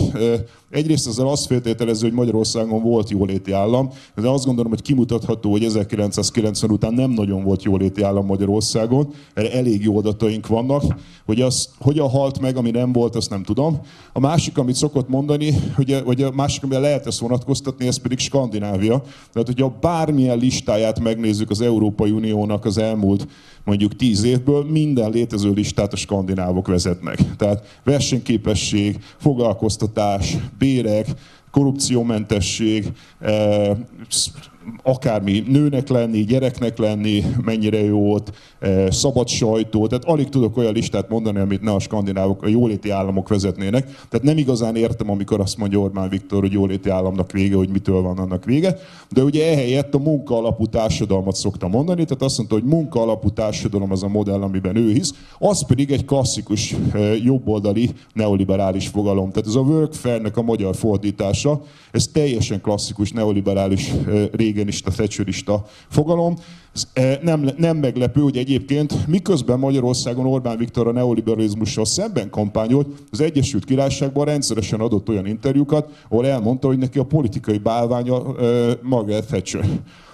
Egyrészt ezzel azt feltételező, hogy Magyarországon volt jóléti állam, de azt gondolom, hogy kimutatható, hogy 1990 után nem nagyon volt jóléti állam Magyarországon, erre elég jó adataink vannak, hogy az hogyan halt meg, ami nem volt, azt nem tudom. A másik, amit szokott mondani, hogy, vagy a másik, amire lehet ezt vonatkoztatni, ez pedig Skandinávia. Tehát, hogyha bármilyen listáját megnézzük az Európai Uniónak az elmúlt mondjuk tíz évből minden létező listát a skandinávok vezetnek. Tehát versenyképesség, foglalkoztatás, bérek, korrupciómentesség, eh, akármi nőnek lenni, gyereknek lenni, mennyire jó ott, eh, szabad sajtó, tehát alig tudok olyan listát mondani, amit ne a skandinávok, a jóléti államok vezetnének. Tehát nem igazán értem, amikor azt mondja Orbán Viktor, hogy jóléti államnak vége, hogy mitől van annak vége. De ugye ehelyett a munka alapú társadalmat szokta mondani, tehát azt mondta, hogy munka alapú társadalom az a modell, amiben ő hisz, az pedig egy klasszikus eh, jobboldali neoliberális fogalom. Tehát ez a workfare a magyar fordítása, ez teljesen klasszikus neoliberális eh, régenista, thatcherista fogalom. Eh, nem, nem meglepő, hogy egyébként miközben Magyarországon Orbán Viktor a neoliberalizmussal szemben kampányolt, az Egyesült Királyságban rendszeresen adott olyan interjúkat, ahol elmondta, hogy neki a politikai bálványa uh, Margaret Thatcher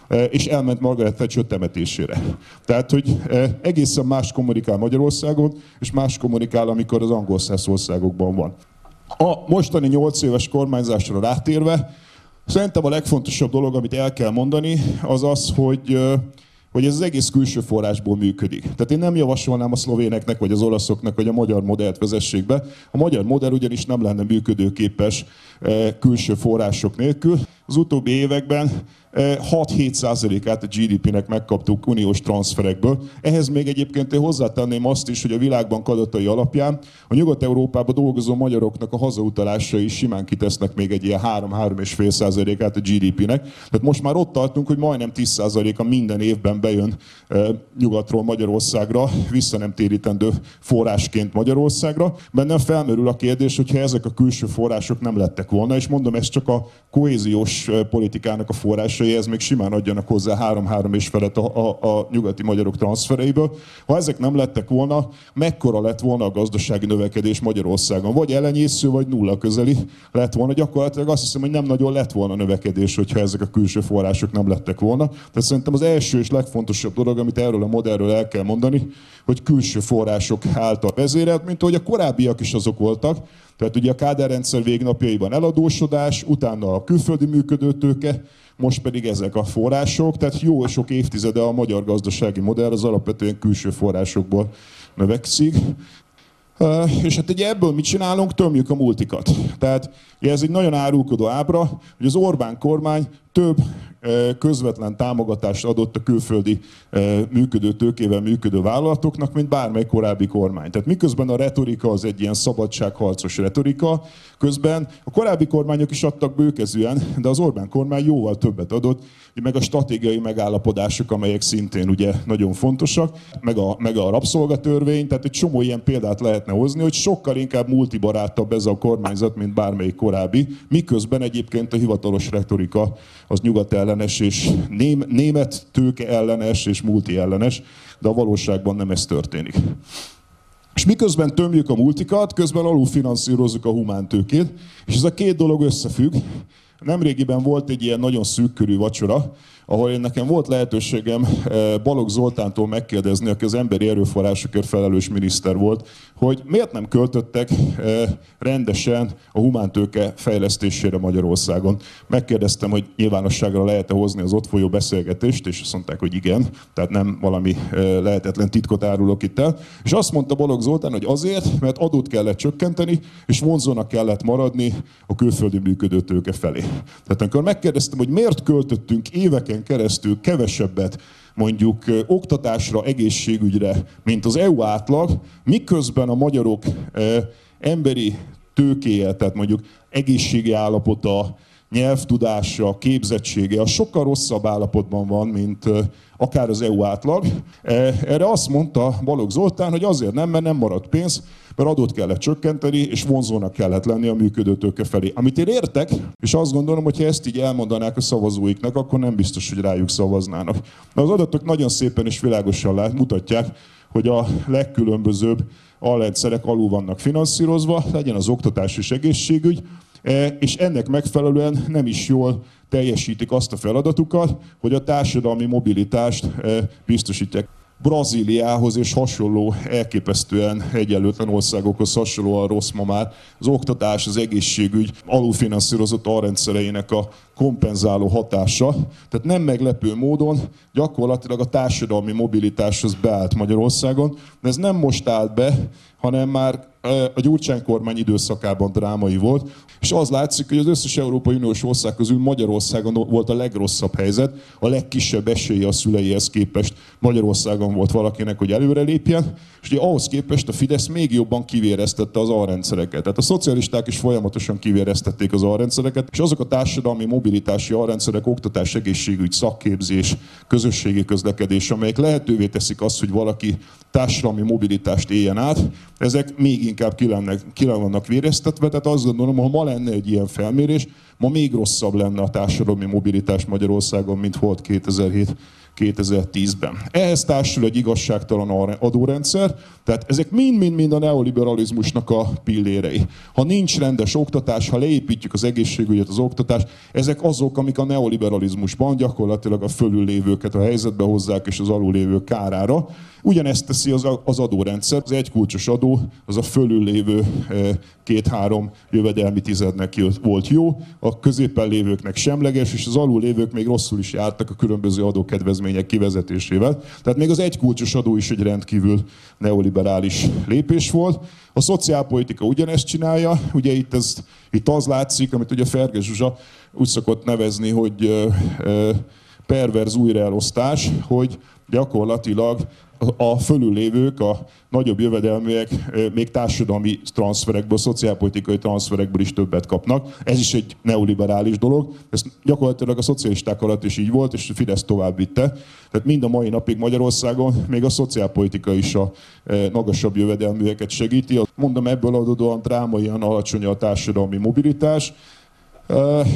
eh, és elment Margaret Thatcher temetésére. Tehát, hogy egészen más kommunikál Magyarországon, és más kommunikál, amikor az angol országokban van. A mostani 8 éves kormányzásra rátérve, Szerintem a legfontosabb dolog, amit el kell mondani, az az, hogy hogy ez az egész külső forrásból működik. Tehát én nem javasolnám a szlovéneknek, vagy az olaszoknak, hogy a magyar modellt vezessék be. A magyar modell ugyanis nem lenne működőképes külső források nélkül. az utóbbi években 6-7%-át a GDP-nek megkaptuk uniós transferekből. Ehhez még egyébként én hozzátenném azt is, hogy a világbank adatai alapján a Nyugat-Európában dolgozó magyaroknak a hazautalásai simán kitesznek még egy ilyen 3-3,5%-át a GDP-nek. Tehát most már ott tartunk, hogy majdnem 10%-a minden évben bejön nyugatról Magyarországra, vissza nem térítendő forrásként Magyarországra. Bennem felmerül a kérdés, hogyha ezek a külső források nem lettek volna, és mondom, ez csak a kohéziós politikának a forrása, ez még simán adjanak hozzá 3-3 és felett a, a, a nyugati magyarok transfereiből. Ha ezek nem lettek volna, mekkora lett volna a gazdasági növekedés Magyarországon? Vagy elenyésző, vagy nulla közeli lett volna. Gyakorlatilag azt hiszem, hogy nem nagyon lett volna növekedés, hogyha ezek a külső források nem lettek volna. Tehát szerintem az első és legfontosabb dolog, amit erről a modellről el kell mondani, hogy külső források által vezérelt, mint ahogy a korábbiak is azok voltak. Tehát ugye a kádárrendszer végnapjaiban eladósodás, utána a külföldi működőtőke, most pedig ezek a források, tehát jó sok évtizede a magyar gazdasági modell az alapvetően külső forrásokból növekszik. És hát ugye ebből mit csinálunk? Tömjük a multikat. Tehát ez egy nagyon árulkodó ábra, hogy az Orbán kormány több közvetlen támogatást adott a külföldi működő tőkével működő vállalatoknak, mint bármely korábbi kormány. Tehát miközben a retorika az egy ilyen szabadságharcos retorika, közben a korábbi kormányok is adtak bőkezően, de az Orbán kormány jóval többet adott, meg a stratégiai megállapodások, amelyek szintén ugye nagyon fontosak, meg a, meg a rabszolgatörvény, tehát egy csomó ilyen példát lehetne hozni, hogy sokkal inkább multibarátabb ez a kormányzat, mint bármelyik korábbi, miközben egyébként a hivatalos retorika az nyugat ellenes és ném, német tőke ellenes és multi ellenes, de a valóságban nem ez történik. És miközben tömjük a multikat, közben alul finanszírozzuk a humántőkét, és ez a két dolog összefügg. Nemrégiben volt egy ilyen nagyon szűk körű vacsora, ahol én nekem volt lehetőségem eh, Balogh Zoltántól megkérdezni, aki az emberi erőforrásokért felelős miniszter volt, hogy miért nem költöttek eh, rendesen a humántőke fejlesztésére Magyarországon. Megkérdeztem, hogy nyilvánosságra lehet-e hozni az ott folyó beszélgetést, és azt mondták, hogy igen, tehát nem valami eh, lehetetlen titkot árulok itt el. És azt mondta Balogh Zoltán, hogy azért, mert adót kellett csökkenteni, és vonzónak kellett maradni a külföldi működőtőke felé. Tehát amikor megkérdeztem, hogy miért költöttünk éveken éveken keresztül kevesebbet mondjuk oktatásra, egészségügyre, mint az EU átlag, miközben a magyarok emberi tőkéje, tehát mondjuk egészségi állapota, nyelvtudása, képzettsége, a sokkal rosszabb állapotban van, mint akár az EU átlag. Erre azt mondta Balogh Zoltán, hogy azért nem, mert nem maradt pénz, mert adót kellett csökkenteni, és vonzónak kellett lenni a működőtőke felé. Amit én értek, és azt gondolom, hogy ha ezt így elmondanák a szavazóiknak, akkor nem biztos, hogy rájuk szavaznának. Mert az adatok nagyon szépen és világosan lát, mutatják, hogy a legkülönbözőbb alrendszerek alul vannak finanszírozva, legyen az oktatás és egészségügy, e, és ennek megfelelően nem is jól teljesítik azt a feladatukat, hogy a társadalmi mobilitást e, biztosítják. Brazíliához és hasonló elképesztően egyenlőtlen országokhoz hasonlóan rossz ma már az oktatás, az egészségügy alulfinanszírozott alrendszereinek a kompenzáló hatása. Tehát nem meglepő módon gyakorlatilag a társadalmi mobilitáshoz beállt Magyarországon, de ez nem most állt be, hanem már a Gyurcsány kormány időszakában drámai volt, és az látszik, hogy az összes Európai Uniós ország közül Magyarországon volt a legrosszabb helyzet, a legkisebb esélye a szüleihez képest Magyarországon volt valakinek, hogy előrelépjen, és ugye ahhoz képest a Fidesz még jobban kivéreztette az alrendszereket. Tehát a szocialisták is folyamatosan kivéreztették az alrendszereket, és azok a társadalmi mobilitási alrendszerek, oktatás, egészségügy, szakképzés, közösségi közlekedés, amelyek lehetővé teszik azt, hogy valaki társadalmi mobilitást éljen át, ezek még inkább lennek, ki vannak véreztetve, tehát azt gondolom, ha ma lenne egy ilyen felmérés, ma még rosszabb lenne a társadalmi mobilitás Magyarországon, mint volt 2007 2010-ben. Ehhez társul egy igazságtalan adórendszer, tehát ezek mind-mind-mind a neoliberalizmusnak a pillérei. Ha nincs rendes oktatás, ha leépítjük az egészségügyet, az oktatást, ezek azok, amik a neoliberalizmusban gyakorlatilag a fölüllévőket a helyzetbe hozzák és az alullévők kárára. Ugyanezt teszi az, az adórendszer. Az egykulcsos adó az a fölül lévő két-három jövedelmi tizednek volt jó, a középen lévőknek semleges, és az alul lévők még rosszul is jártak a különböző adókedvezmények kivezetésével. Tehát még az egykulcsos adó is egy rendkívül neoliberális lépés volt. A szociálpolitika ugyanezt csinálja, ugye itt, ez, itt az látszik, amit ugye Ferge Zsuzsa úgy szokott nevezni, hogy perverz újraelosztás, hogy gyakorlatilag a fölüllévők, a nagyobb jövedelműek még társadalmi transferekből, szociálpolitikai transferekből is többet kapnak. Ez is egy neoliberális dolog. Ez gyakorlatilag a szocialisták alatt is így volt, és Fidesz tovább vitte. Tehát mind a mai napig Magyarországon még a szociálpolitika is a magasabb jövedelműeket segíti. Mondom, ebből adódóan drámaian alacsony a társadalmi mobilitás,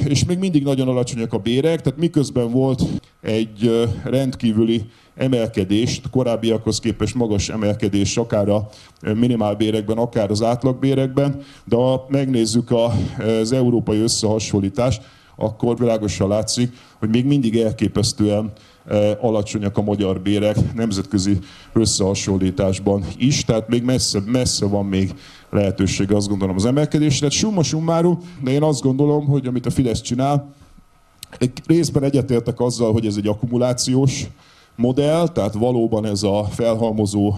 és még mindig nagyon alacsonyak a bérek, tehát miközben volt egy rendkívüli emelkedés, korábbiakhoz képest magas emelkedés akár a minimálbérekben, akár az átlagbérekben, de ha megnézzük az európai összehasonlítást, akkor világosan látszik, hogy még mindig elképesztően alacsonyak a magyar bérek nemzetközi összehasonlításban is, tehát még messze, messze van még lehetőség azt gondolom az emelkedésre. Tehát summa summarum, de én azt gondolom, hogy amit a Fidesz csinál, egy részben egyetértek azzal, hogy ez egy akkumulációs modell, tehát valóban ez a felhalmozó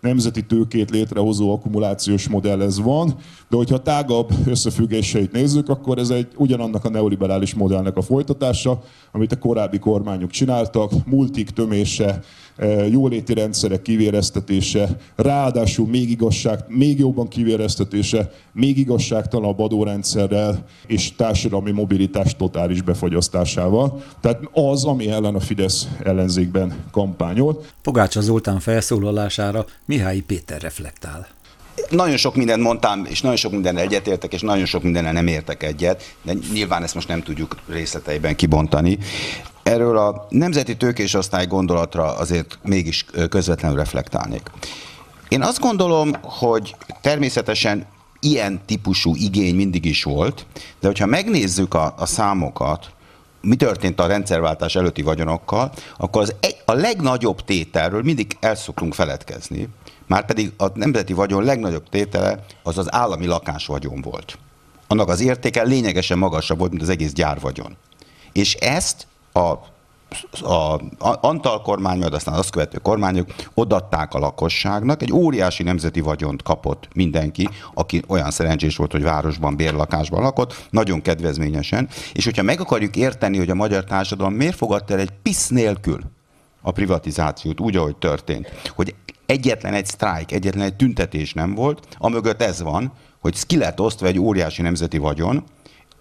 nemzeti tőkét létrehozó akkumulációs modell ez van, de hogyha tágabb összefüggéseit nézzük, akkor ez egy ugyanannak a neoliberális modellnek a folytatása, amit a korábbi kormányok csináltak, multik tömése, jóléti rendszerek kivéreztetése, ráadásul még igazság, még jobban kivéreztetése, még igazságtalanabb adórendszerrel és társadalmi mobilitás totális befogyasztásával. Tehát az, ami ellen a Fidesz ellenzékben kampányolt. Pogácsa Zoltán felszólalására Mihály Péter reflektál nagyon sok mindent mondtam, és nagyon sok minden egyetértek, és nagyon sok mindennel nem értek egyet, de nyilván ezt most nem tudjuk részleteiben kibontani. Erről a nemzeti tőkés osztály gondolatra azért mégis közvetlenül reflektálnék. Én azt gondolom, hogy természetesen ilyen típusú igény mindig is volt, de hogyha megnézzük a, a számokat, mi történt a rendszerváltás előtti vagyonokkal, akkor az egy, a legnagyobb tételről mindig el szoktunk feledkezni, már a nemzeti vagyon legnagyobb tétele az az állami lakásvagyon volt. Annak az értéke lényegesen magasabb volt, mint az egész gyárvagyon. És ezt a a Antal kormány, majd aztán azt követő kormányok odatták a lakosságnak, egy óriási nemzeti vagyont kapott mindenki, aki olyan szerencsés volt, hogy városban, bérlakásban lakott, nagyon kedvezményesen, és hogyha meg akarjuk érteni, hogy a magyar társadalom miért fogadta el egy pisz nélkül a privatizációt úgy, ahogy történt, hogy egyetlen egy sztrájk, egyetlen egy tüntetés nem volt, amögött ez van, hogy ki lett osztva egy óriási nemzeti vagyon,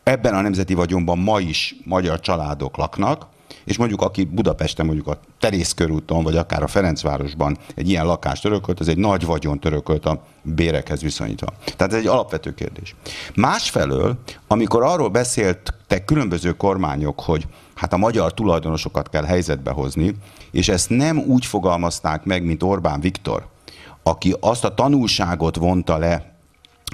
ebben a nemzeti vagyonban ma is magyar családok laknak, és mondjuk aki Budapesten mondjuk a Terész körúton, vagy akár a Ferencvárosban egy ilyen lakást örökölt, az egy nagy vagyon örökölt a bérekhez viszonyítva. Tehát ez egy alapvető kérdés. Másfelől, amikor arról beszéltek különböző kormányok, hogy hát a magyar tulajdonosokat kell helyzetbe hozni, és ezt nem úgy fogalmazták meg, mint Orbán Viktor, aki azt a tanulságot vonta le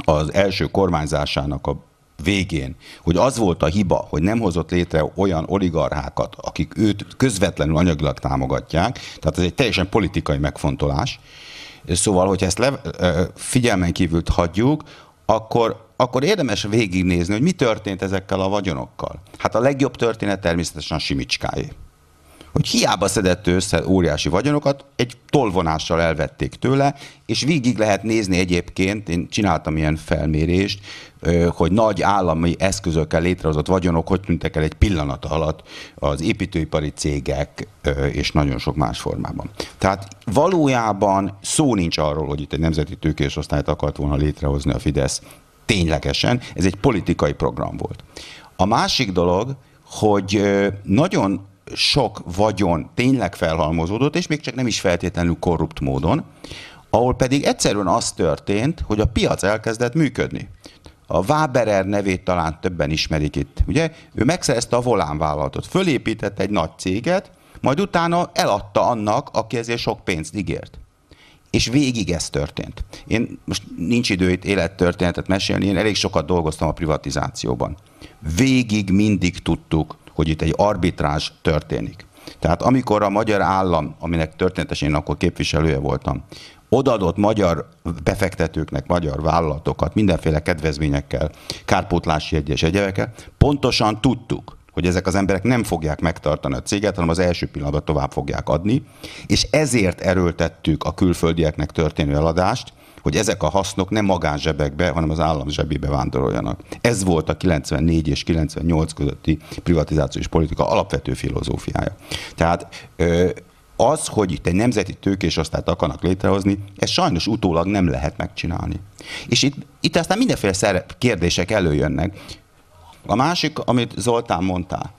az első kormányzásának a végén, hogy az volt a hiba, hogy nem hozott létre olyan oligarchákat, akik őt közvetlenül anyagilag támogatják, tehát ez egy teljesen politikai megfontolás. Szóval, hogyha ezt le, figyelmen kívül hagyjuk, akkor, akkor érdemes végignézni, hogy mi történt ezekkel a vagyonokkal. Hát a legjobb történet természetesen a Simicskáé hogy hiába szedett össze óriási vagyonokat, egy tolvonással elvették tőle, és végig lehet nézni egyébként, én csináltam ilyen felmérést, hogy nagy állami eszközökkel létrehozott vagyonok hogy tűntek el egy pillanat alatt az építőipari cégek és nagyon sok más formában. Tehát valójában szó nincs arról, hogy itt egy nemzeti tőkés osztályt akart volna létrehozni a Fidesz ténylegesen, ez egy politikai program volt. A másik dolog, hogy nagyon sok vagyon tényleg felhalmozódott, és még csak nem is feltétlenül korrupt módon, ahol pedig egyszerűen az történt, hogy a piac elkezdett működni. A Waberer nevét talán többen ismerik itt. Ugye? Ő megszerezte a Volán vállalatot, fölépített egy nagy céget, majd utána eladta annak, aki ezért sok pénzt ígért. És végig ez történt. Én most nincs idő itt élettörténetet mesélni, én elég sokat dolgoztam a privatizációban. Végig mindig tudtuk, hogy itt egy arbitrázs történik. Tehát amikor a magyar állam, aminek történetesen én akkor képviselője voltam, odaadott magyar befektetőknek, magyar vállalatokat mindenféle kedvezményekkel, kárpótlási egyes egyebekkel, pontosan tudtuk, hogy ezek az emberek nem fogják megtartani a céget, hanem az első pillanatban tovább fogják adni, és ezért erőltettük a külföldieknek történő eladást, hogy ezek a hasznok nem magánzsebekbe, hanem az állam zsebébe vándoroljanak. Ez volt a 94 és 98 közötti privatizációs politika alapvető filozófiája. Tehát az, hogy itt egy nemzeti tőkés osztályt akarnak létrehozni, ez sajnos utólag nem lehet megcsinálni. És itt, itt aztán mindenféle szerep, kérdések előjönnek. A másik, amit Zoltán mondta,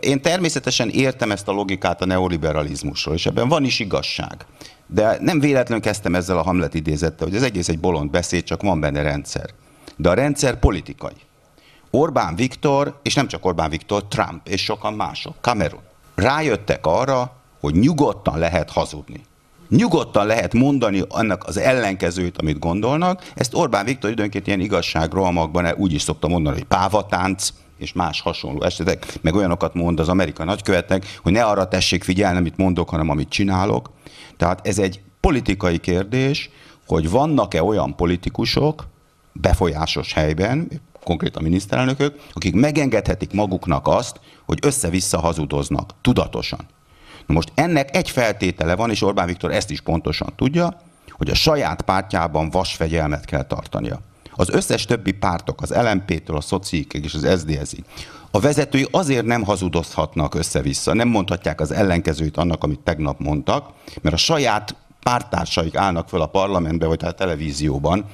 én természetesen értem ezt a logikát a neoliberalizmusról, és ebben van is igazság. De nem véletlenül kezdtem ezzel a Hamlet idézettel, hogy az egész egy bolond beszéd, csak van benne rendszer. De a rendszer politikai. Orbán Viktor, és nem csak Orbán Viktor, Trump és sokan mások, Cameron, rájöttek arra, hogy nyugodtan lehet hazudni. Nyugodtan lehet mondani annak az ellenkezőt, amit gondolnak. Ezt Orbán Viktor időnként ilyen igazságrohamakban úgy is szokta mondani, hogy pávatánc, és más hasonló esetek, meg olyanokat mond az amerikai nagykövetnek, hogy ne arra tessék figyelni, amit mondok, hanem amit csinálok. Tehát ez egy politikai kérdés, hogy vannak-e olyan politikusok befolyásos helyben, konkrétan miniszterelnökök, akik megengedhetik maguknak azt, hogy össze-vissza hazudoznak, tudatosan. Na most ennek egy feltétele van, és Orbán Viktor ezt is pontosan tudja, hogy a saját pártjában vasfegyelmet kell tartania. Az összes többi pártok, az LMP-től a szociikig és az SZDSZ-ig, a vezetői azért nem hazudozhatnak össze-vissza, nem mondhatják az ellenkezőt annak, amit tegnap mondtak, mert a saját pártársaik állnak fel a parlamentbe vagy a televízióban,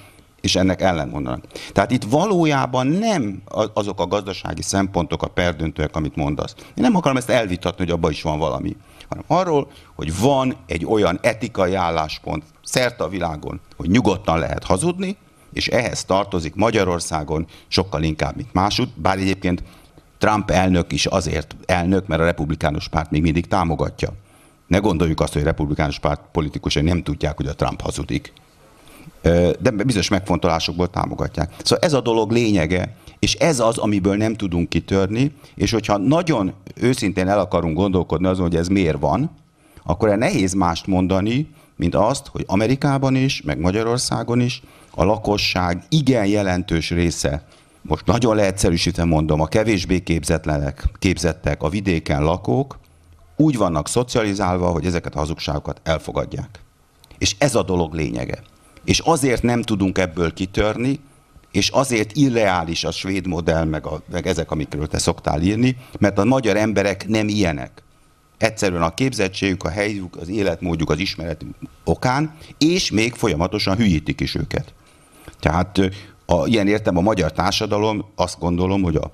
és ennek ellenmondanak. Tehát itt valójában nem azok a gazdasági szempontok a perdöntőek, amit mondasz. Én nem akarom ezt elvitatni, hogy abban is van valami, hanem arról, hogy van egy olyan etikai álláspont szerte a világon, hogy nyugodtan lehet hazudni, és ehhez tartozik Magyarországon sokkal inkább, mint másút, bár egyébként Trump elnök is azért elnök, mert a republikánus párt még mindig támogatja. Ne gondoljuk azt, hogy a republikánus párt politikusai nem tudják, hogy a Trump hazudik. De bizonyos megfontolásokból támogatják. Szóval ez a dolog lényege, és ez az, amiből nem tudunk kitörni, és hogyha nagyon őszintén el akarunk gondolkodni azon, hogy ez miért van, akkor nehéz mást mondani, mint azt, hogy Amerikában is, meg Magyarországon is a lakosság igen jelentős része, most nagyon leegyszerűsítve mondom, a kevésbé képzetlenek, képzettek, a vidéken lakók úgy vannak szocializálva, hogy ezeket a hazugságokat elfogadják. És ez a dolog lényege. És azért nem tudunk ebből kitörni, és azért irreális a svéd modell, meg, a, meg ezek, amikről te szoktál írni, mert a magyar emberek nem ilyenek. Egyszerűen a képzettségük, a helyük, az életmódjuk, az ismeretük okán, és még folyamatosan hülyítik is őket. Tehát a, ilyen értem a magyar társadalom azt gondolom, hogy a,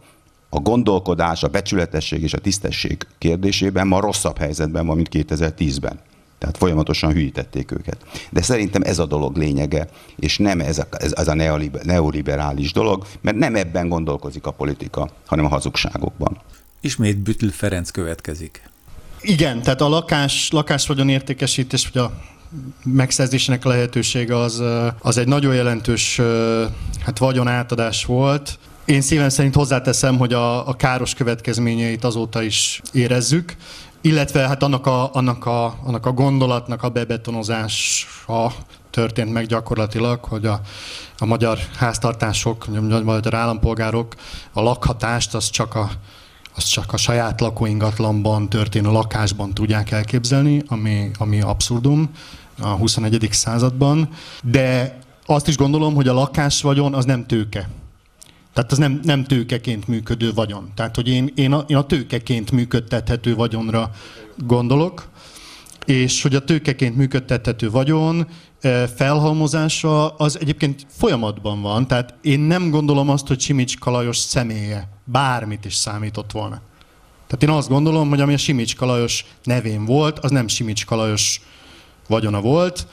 a gondolkodás, a becsületesség és a tisztesség kérdésében ma rosszabb helyzetben van, mint 2010-ben. Tehát folyamatosan hűítették őket. De szerintem ez a dolog lényege, és nem ez a, ez, ez a neoliberális dolog, mert nem ebben gondolkozik a politika, hanem a hazugságokban. Ismét Bütl Ferenc következik. Igen, tehát a lakás, lakásvagyon értékesítés, vagy a megszerzésének lehetősége az, az egy nagyon jelentős hát vagyon átadás volt. Én szíven szerint hozzáteszem, hogy a, a káros következményeit azóta is érezzük, illetve hát annak a, annak a, annak a gondolatnak a bebetonozása történt meg gyakorlatilag, hogy a, a magyar háztartások, a magyar állampolgárok a lakhatást az csak a, az csak a saját lakóingatlanban történő lakásban tudják elképzelni, ami, ami abszurdum a 21. században, de azt is gondolom, hogy a lakásvagyon az nem tőke. Tehát az nem, nem tőkeként működő vagyon. Tehát, hogy én, én, a, én a tőkeként működtethető vagyonra gondolok, és hogy a tőkeként működtethető vagyon felhalmozása az egyébként folyamatban van, tehát én nem gondolom azt, hogy Simics Kalajos személye bármit is számított volna. Tehát én azt gondolom, hogy ami a Simics Kalajos nevén volt, az nem Simics Kalajos vagyona volt,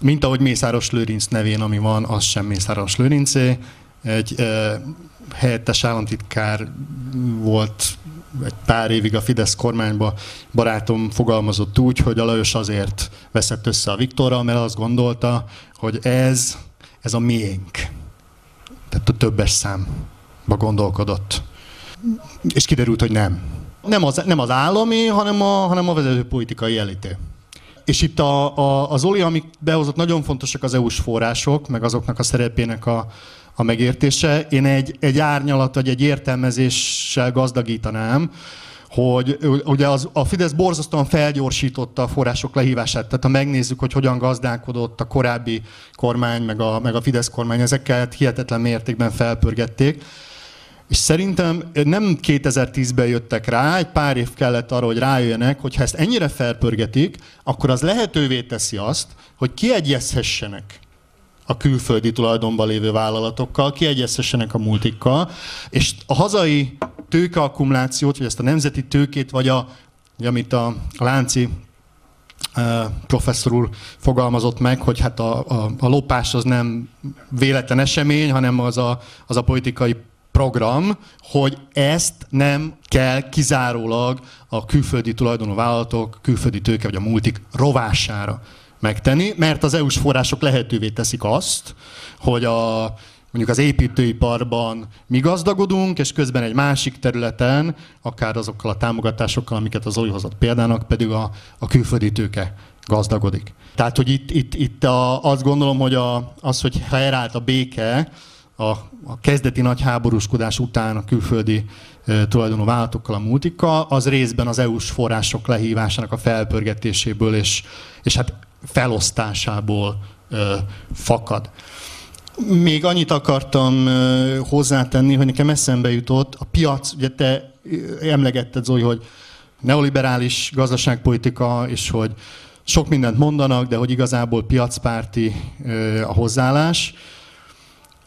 mint ahogy Mészáros Lőrinc nevén, ami van, az sem Mészáros Lőrincé. Egy e, helyettes államtitkár volt egy pár évig a Fidesz kormányban barátom fogalmazott úgy, hogy a Lajos azért veszett össze a Viktorral, mert azt gondolta, hogy ez, ez a miénk. Tehát a többes számba gondolkodott. És kiderült, hogy nem. Nem az, nem az állami, hanem a, hanem a vezető politikai elité. És itt a, a, az Oli, amik behozott, nagyon fontosak az EU-s források, meg azoknak a szerepének a, a megértése. Én egy, egy árnyalat, vagy egy értelmezéssel gazdagítanám, hogy ugye az, a Fidesz borzasztóan felgyorsította a források lehívását. Tehát ha megnézzük, hogy hogyan gazdálkodott a korábbi kormány, meg a, meg a Fidesz kormány, ezeket hihetetlen mértékben felpörgették. És szerintem nem 2010-ben jöttek rá, egy pár év kellett arra, hogy rájöjjenek, hogy ha ezt ennyire felpörgetik, akkor az lehetővé teszi azt, hogy kiegyezhessenek a külföldi tulajdonban lévő vállalatokkal, kiegyezhessenek a multikkal, és a hazai tőkeakkumulációt, vagy ezt a nemzeti tőkét, vagy a, amit a, Lánci professzor úr fogalmazott meg, hogy hát a, a, a lopás az nem véletlen esemény, hanem az a, az a politikai program, hogy ezt nem kell kizárólag a külföldi tulajdonú vállalatok, külföldi tőke vagy a multik rovására megtenni, mert az EU-s források lehetővé teszik azt, hogy a mondjuk az építőiparban mi gazdagodunk, és közben egy másik területen, akár azokkal a támogatásokkal, amiket az hozott példának, pedig a, a külföldi tőke gazdagodik. Tehát, hogy itt, itt, itt a, azt gondolom, hogy a, az, hogy helyreállt a béke, a, a kezdeti nagy háborúskodás után a külföldi e, tulajdonú vállalatokkal, a multikkal, az részben az EU-s források lehívásának a felpörgetéséből és, és hát felosztásából e, fakad. Még annyit akartam hozzátenni, hogy nekem eszembe jutott a piac, ugye te emlegetted Zoli, hogy neoliberális gazdaságpolitika, és hogy sok mindent mondanak, de hogy igazából piacpárti a hozzáállás.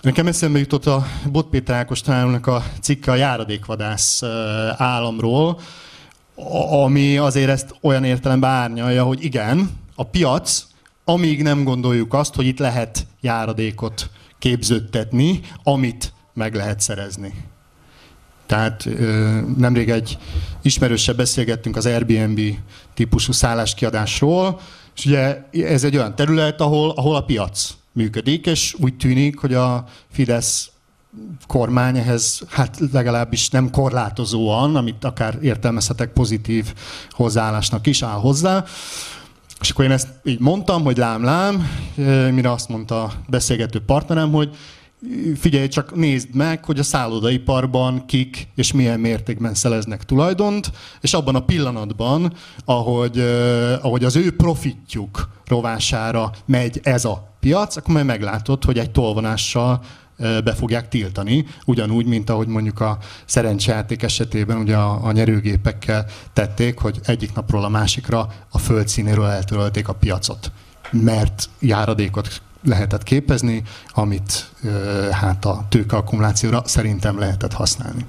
Nekem eszembe jutott a Bot Péter Ákos tanárnak a cikke a járadékvadász államról, ami azért ezt olyan értelemben árnyalja, hogy igen, a piac, amíg nem gondoljuk azt, hogy itt lehet járadékot képződtetni, amit meg lehet szerezni. Tehát nemrég egy ismerősebb beszélgettünk az Airbnb típusú szálláskiadásról, és ugye ez egy olyan terület, ahol, ahol a piac működik, és úgy tűnik, hogy a Fidesz kormány ehhez hát legalábbis nem korlátozóan, amit akár értelmezhetek pozitív hozzáállásnak is áll hozzá. És akkor én ezt így mondtam, hogy lám, lám, mire azt mondta a beszélgető partnerem, hogy figyelj, csak nézd meg, hogy a szállodaiparban kik és milyen mértékben szeleznek tulajdont, és abban a pillanatban, ahogy, ahogy az ő profitjuk rovására megy ez a piac, akkor majd meglátod, hogy egy tolvonással be fogják tiltani, ugyanúgy, mint ahogy mondjuk a szerencsejáték esetében ugye a, a nyerőgépekkel tették, hogy egyik napról a másikra a földszínéről eltörölték a piacot, mert járadékot lehetett képezni, amit hát a tőkeakkumulációra szerintem lehetett használni.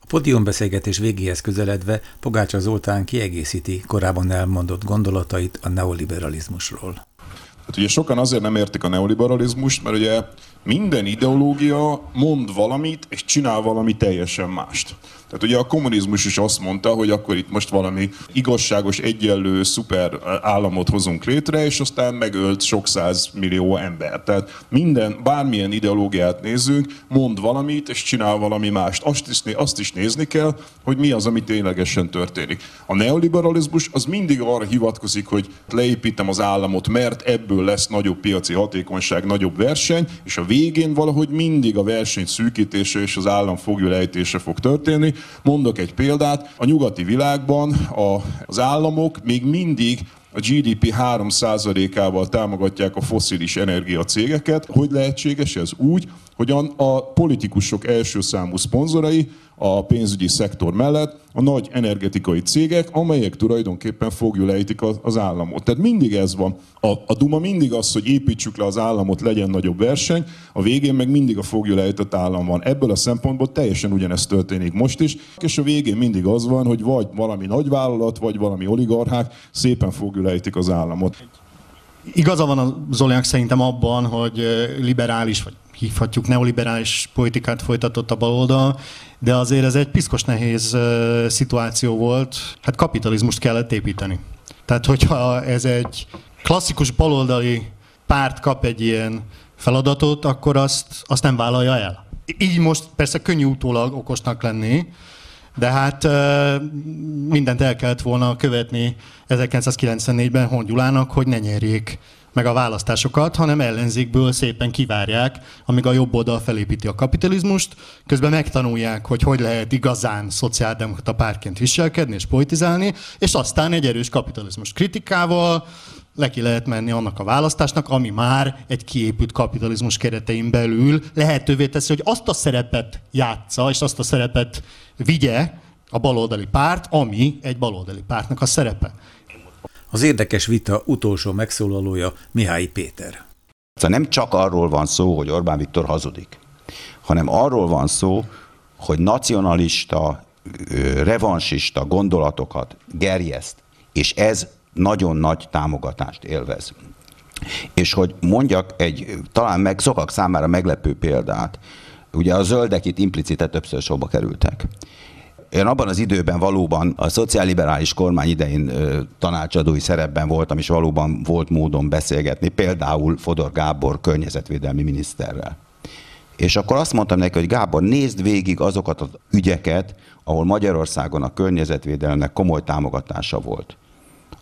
A podiumbeszélgetés végéhez közeledve Pogácsa Zoltán kiegészíti korábban elmondott gondolatait a neoliberalizmusról. Hát ugye sokan azért nem értik a neoliberalizmust, mert ugye minden ideológia mond valamit, és csinál valami teljesen mást. Tehát ugye a kommunizmus is azt mondta, hogy akkor itt most valami igazságos, egyenlő, szuper államot hozunk létre, és aztán megölt sok száz millió ember. Tehát minden, bármilyen ideológiát nézzünk, mond valamit, és csinál valami mást. Azt is, azt is nézni kell, hogy mi az, ami ténylegesen történik. A neoliberalizmus az mindig arra hivatkozik, hogy leépítem az államot, mert ebből lesz nagyobb piaci hatékonyság, nagyobb verseny, és a végén valahogy mindig a verseny szűkítése és az állam fogjulejtése fog történni. Mondok egy példát, a nyugati világban a, az államok még mindig a GDP 3%-ával támogatják a foszilis energiacégeket. Hogy lehetséges ez? Úgy, hogy a, politikusok első számú szponzorai a pénzügyi szektor mellett a nagy energetikai cégek, amelyek tulajdonképpen fogjulejtik az államot. Tehát mindig ez van. A, a Duma mindig az, hogy építsük le az államot, legyen nagyobb verseny, a végén meg mindig a fogjulejtett állam van. Ebből a szempontból teljesen ugyanezt történik most is, és a végén mindig az van, hogy vagy valami nagyvállalat, vagy valami oligarchák szépen fogjulejtik az államot. Igaza van a Zolinak szerintem abban, hogy liberális vagy hívhatjuk neoliberális politikát folytatott a baloldal, de azért ez egy piszkos nehéz szituáció volt. Hát kapitalizmust kellett építeni. Tehát, hogyha ez egy klasszikus baloldali párt kap egy ilyen feladatot, akkor azt, azt nem vállalja el. Így most persze könnyű utólag okosnak lenni, de hát mindent el kellett volna követni 1994-ben Hongyulának, hogy ne nyerjék meg a választásokat, hanem ellenzékből szépen kivárják, amíg a jobb oldal felépíti a kapitalizmust, közben megtanulják, hogy hogy lehet igazán szociáldemokrata párként viselkedni és politizálni, és aztán egy erős kapitalizmus kritikával le ki lehet menni annak a választásnak, ami már egy kiépült kapitalizmus keretein belül lehetővé teszi, hogy azt a szerepet játsza, és azt a szerepet vigye a baloldali párt, ami egy baloldali pártnak a szerepe. Az érdekes vita utolsó megszólalója Mihály Péter. Szóval nem csak arról van szó, hogy Orbán Viktor hazudik, hanem arról van szó, hogy nacionalista, revansista gondolatokat gerjeszt, és ez nagyon nagy támogatást élvez. És hogy mondjak egy talán meg szokak számára meglepő példát, ugye a zöldek itt implicite többször szóba kerültek. Én abban az időben valóban a szociálliberális kormány idején tanácsadói szerepben voltam, és valóban volt módon beszélgetni, például Fodor Gábor környezetvédelmi miniszterrel. És akkor azt mondtam neki, hogy Gábor, nézd végig azokat az ügyeket, ahol Magyarországon a környezetvédelemnek komoly támogatása volt.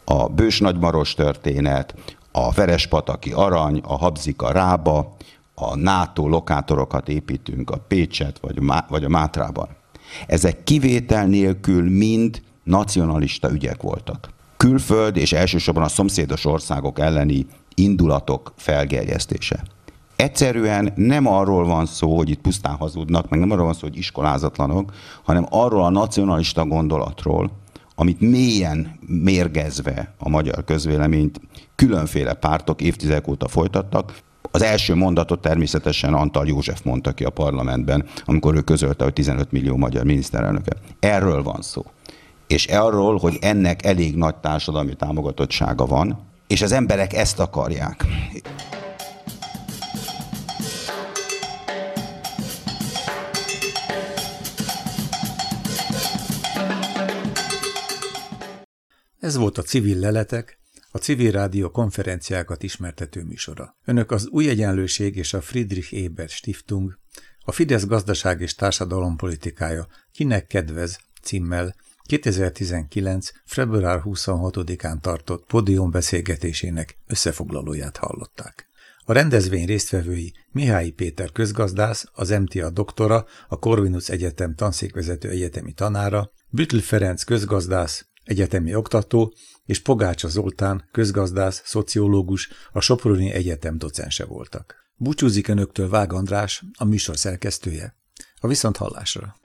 A Bős Nagymaros történet, a Verespataki Arany, a Habzika Rába, a NATO lokátorokat építünk a Pécset vagy a Mátrában. Ezek kivétel nélkül mind nacionalista ügyek voltak. Külföld és elsősorban a szomszédos országok elleni indulatok felgerjesztése. Egyszerűen nem arról van szó, hogy itt pusztán hazudnak, meg nem arról van szó, hogy iskolázatlanok, hanem arról a nacionalista gondolatról, amit mélyen mérgezve a magyar közvéleményt különféle pártok évtizedek óta folytattak, az első mondatot természetesen Antal József mondta ki a parlamentben, amikor ő közölte, hogy 15 millió magyar miniszterelnöke. Erről van szó. És arról, hogy ennek elég nagy társadalmi támogatottsága van, és az emberek ezt akarják. Ez volt a Civil Leletek, a Civil Rádió konferenciákat ismertető műsora. Önök az Új Egyenlőség és a Friedrich Ebert Stiftung, a Fidesz gazdaság és társadalompolitikája Kinek kedvez címmel 2019. február 26-án tartott podiumbeszélgetésének összefoglalóját hallották. A rendezvény résztvevői Mihály Péter közgazdász, az MTA doktora, a Corvinus Egyetem tanszékvezető egyetemi tanára, Bütl Ferenc közgazdász, egyetemi oktató, és Pogácsa Zoltán, közgazdász, szociológus, a Soproni Egyetem docense voltak. Búcsúzik önöktől Vág András, a műsor szerkesztője. A viszont hallásra.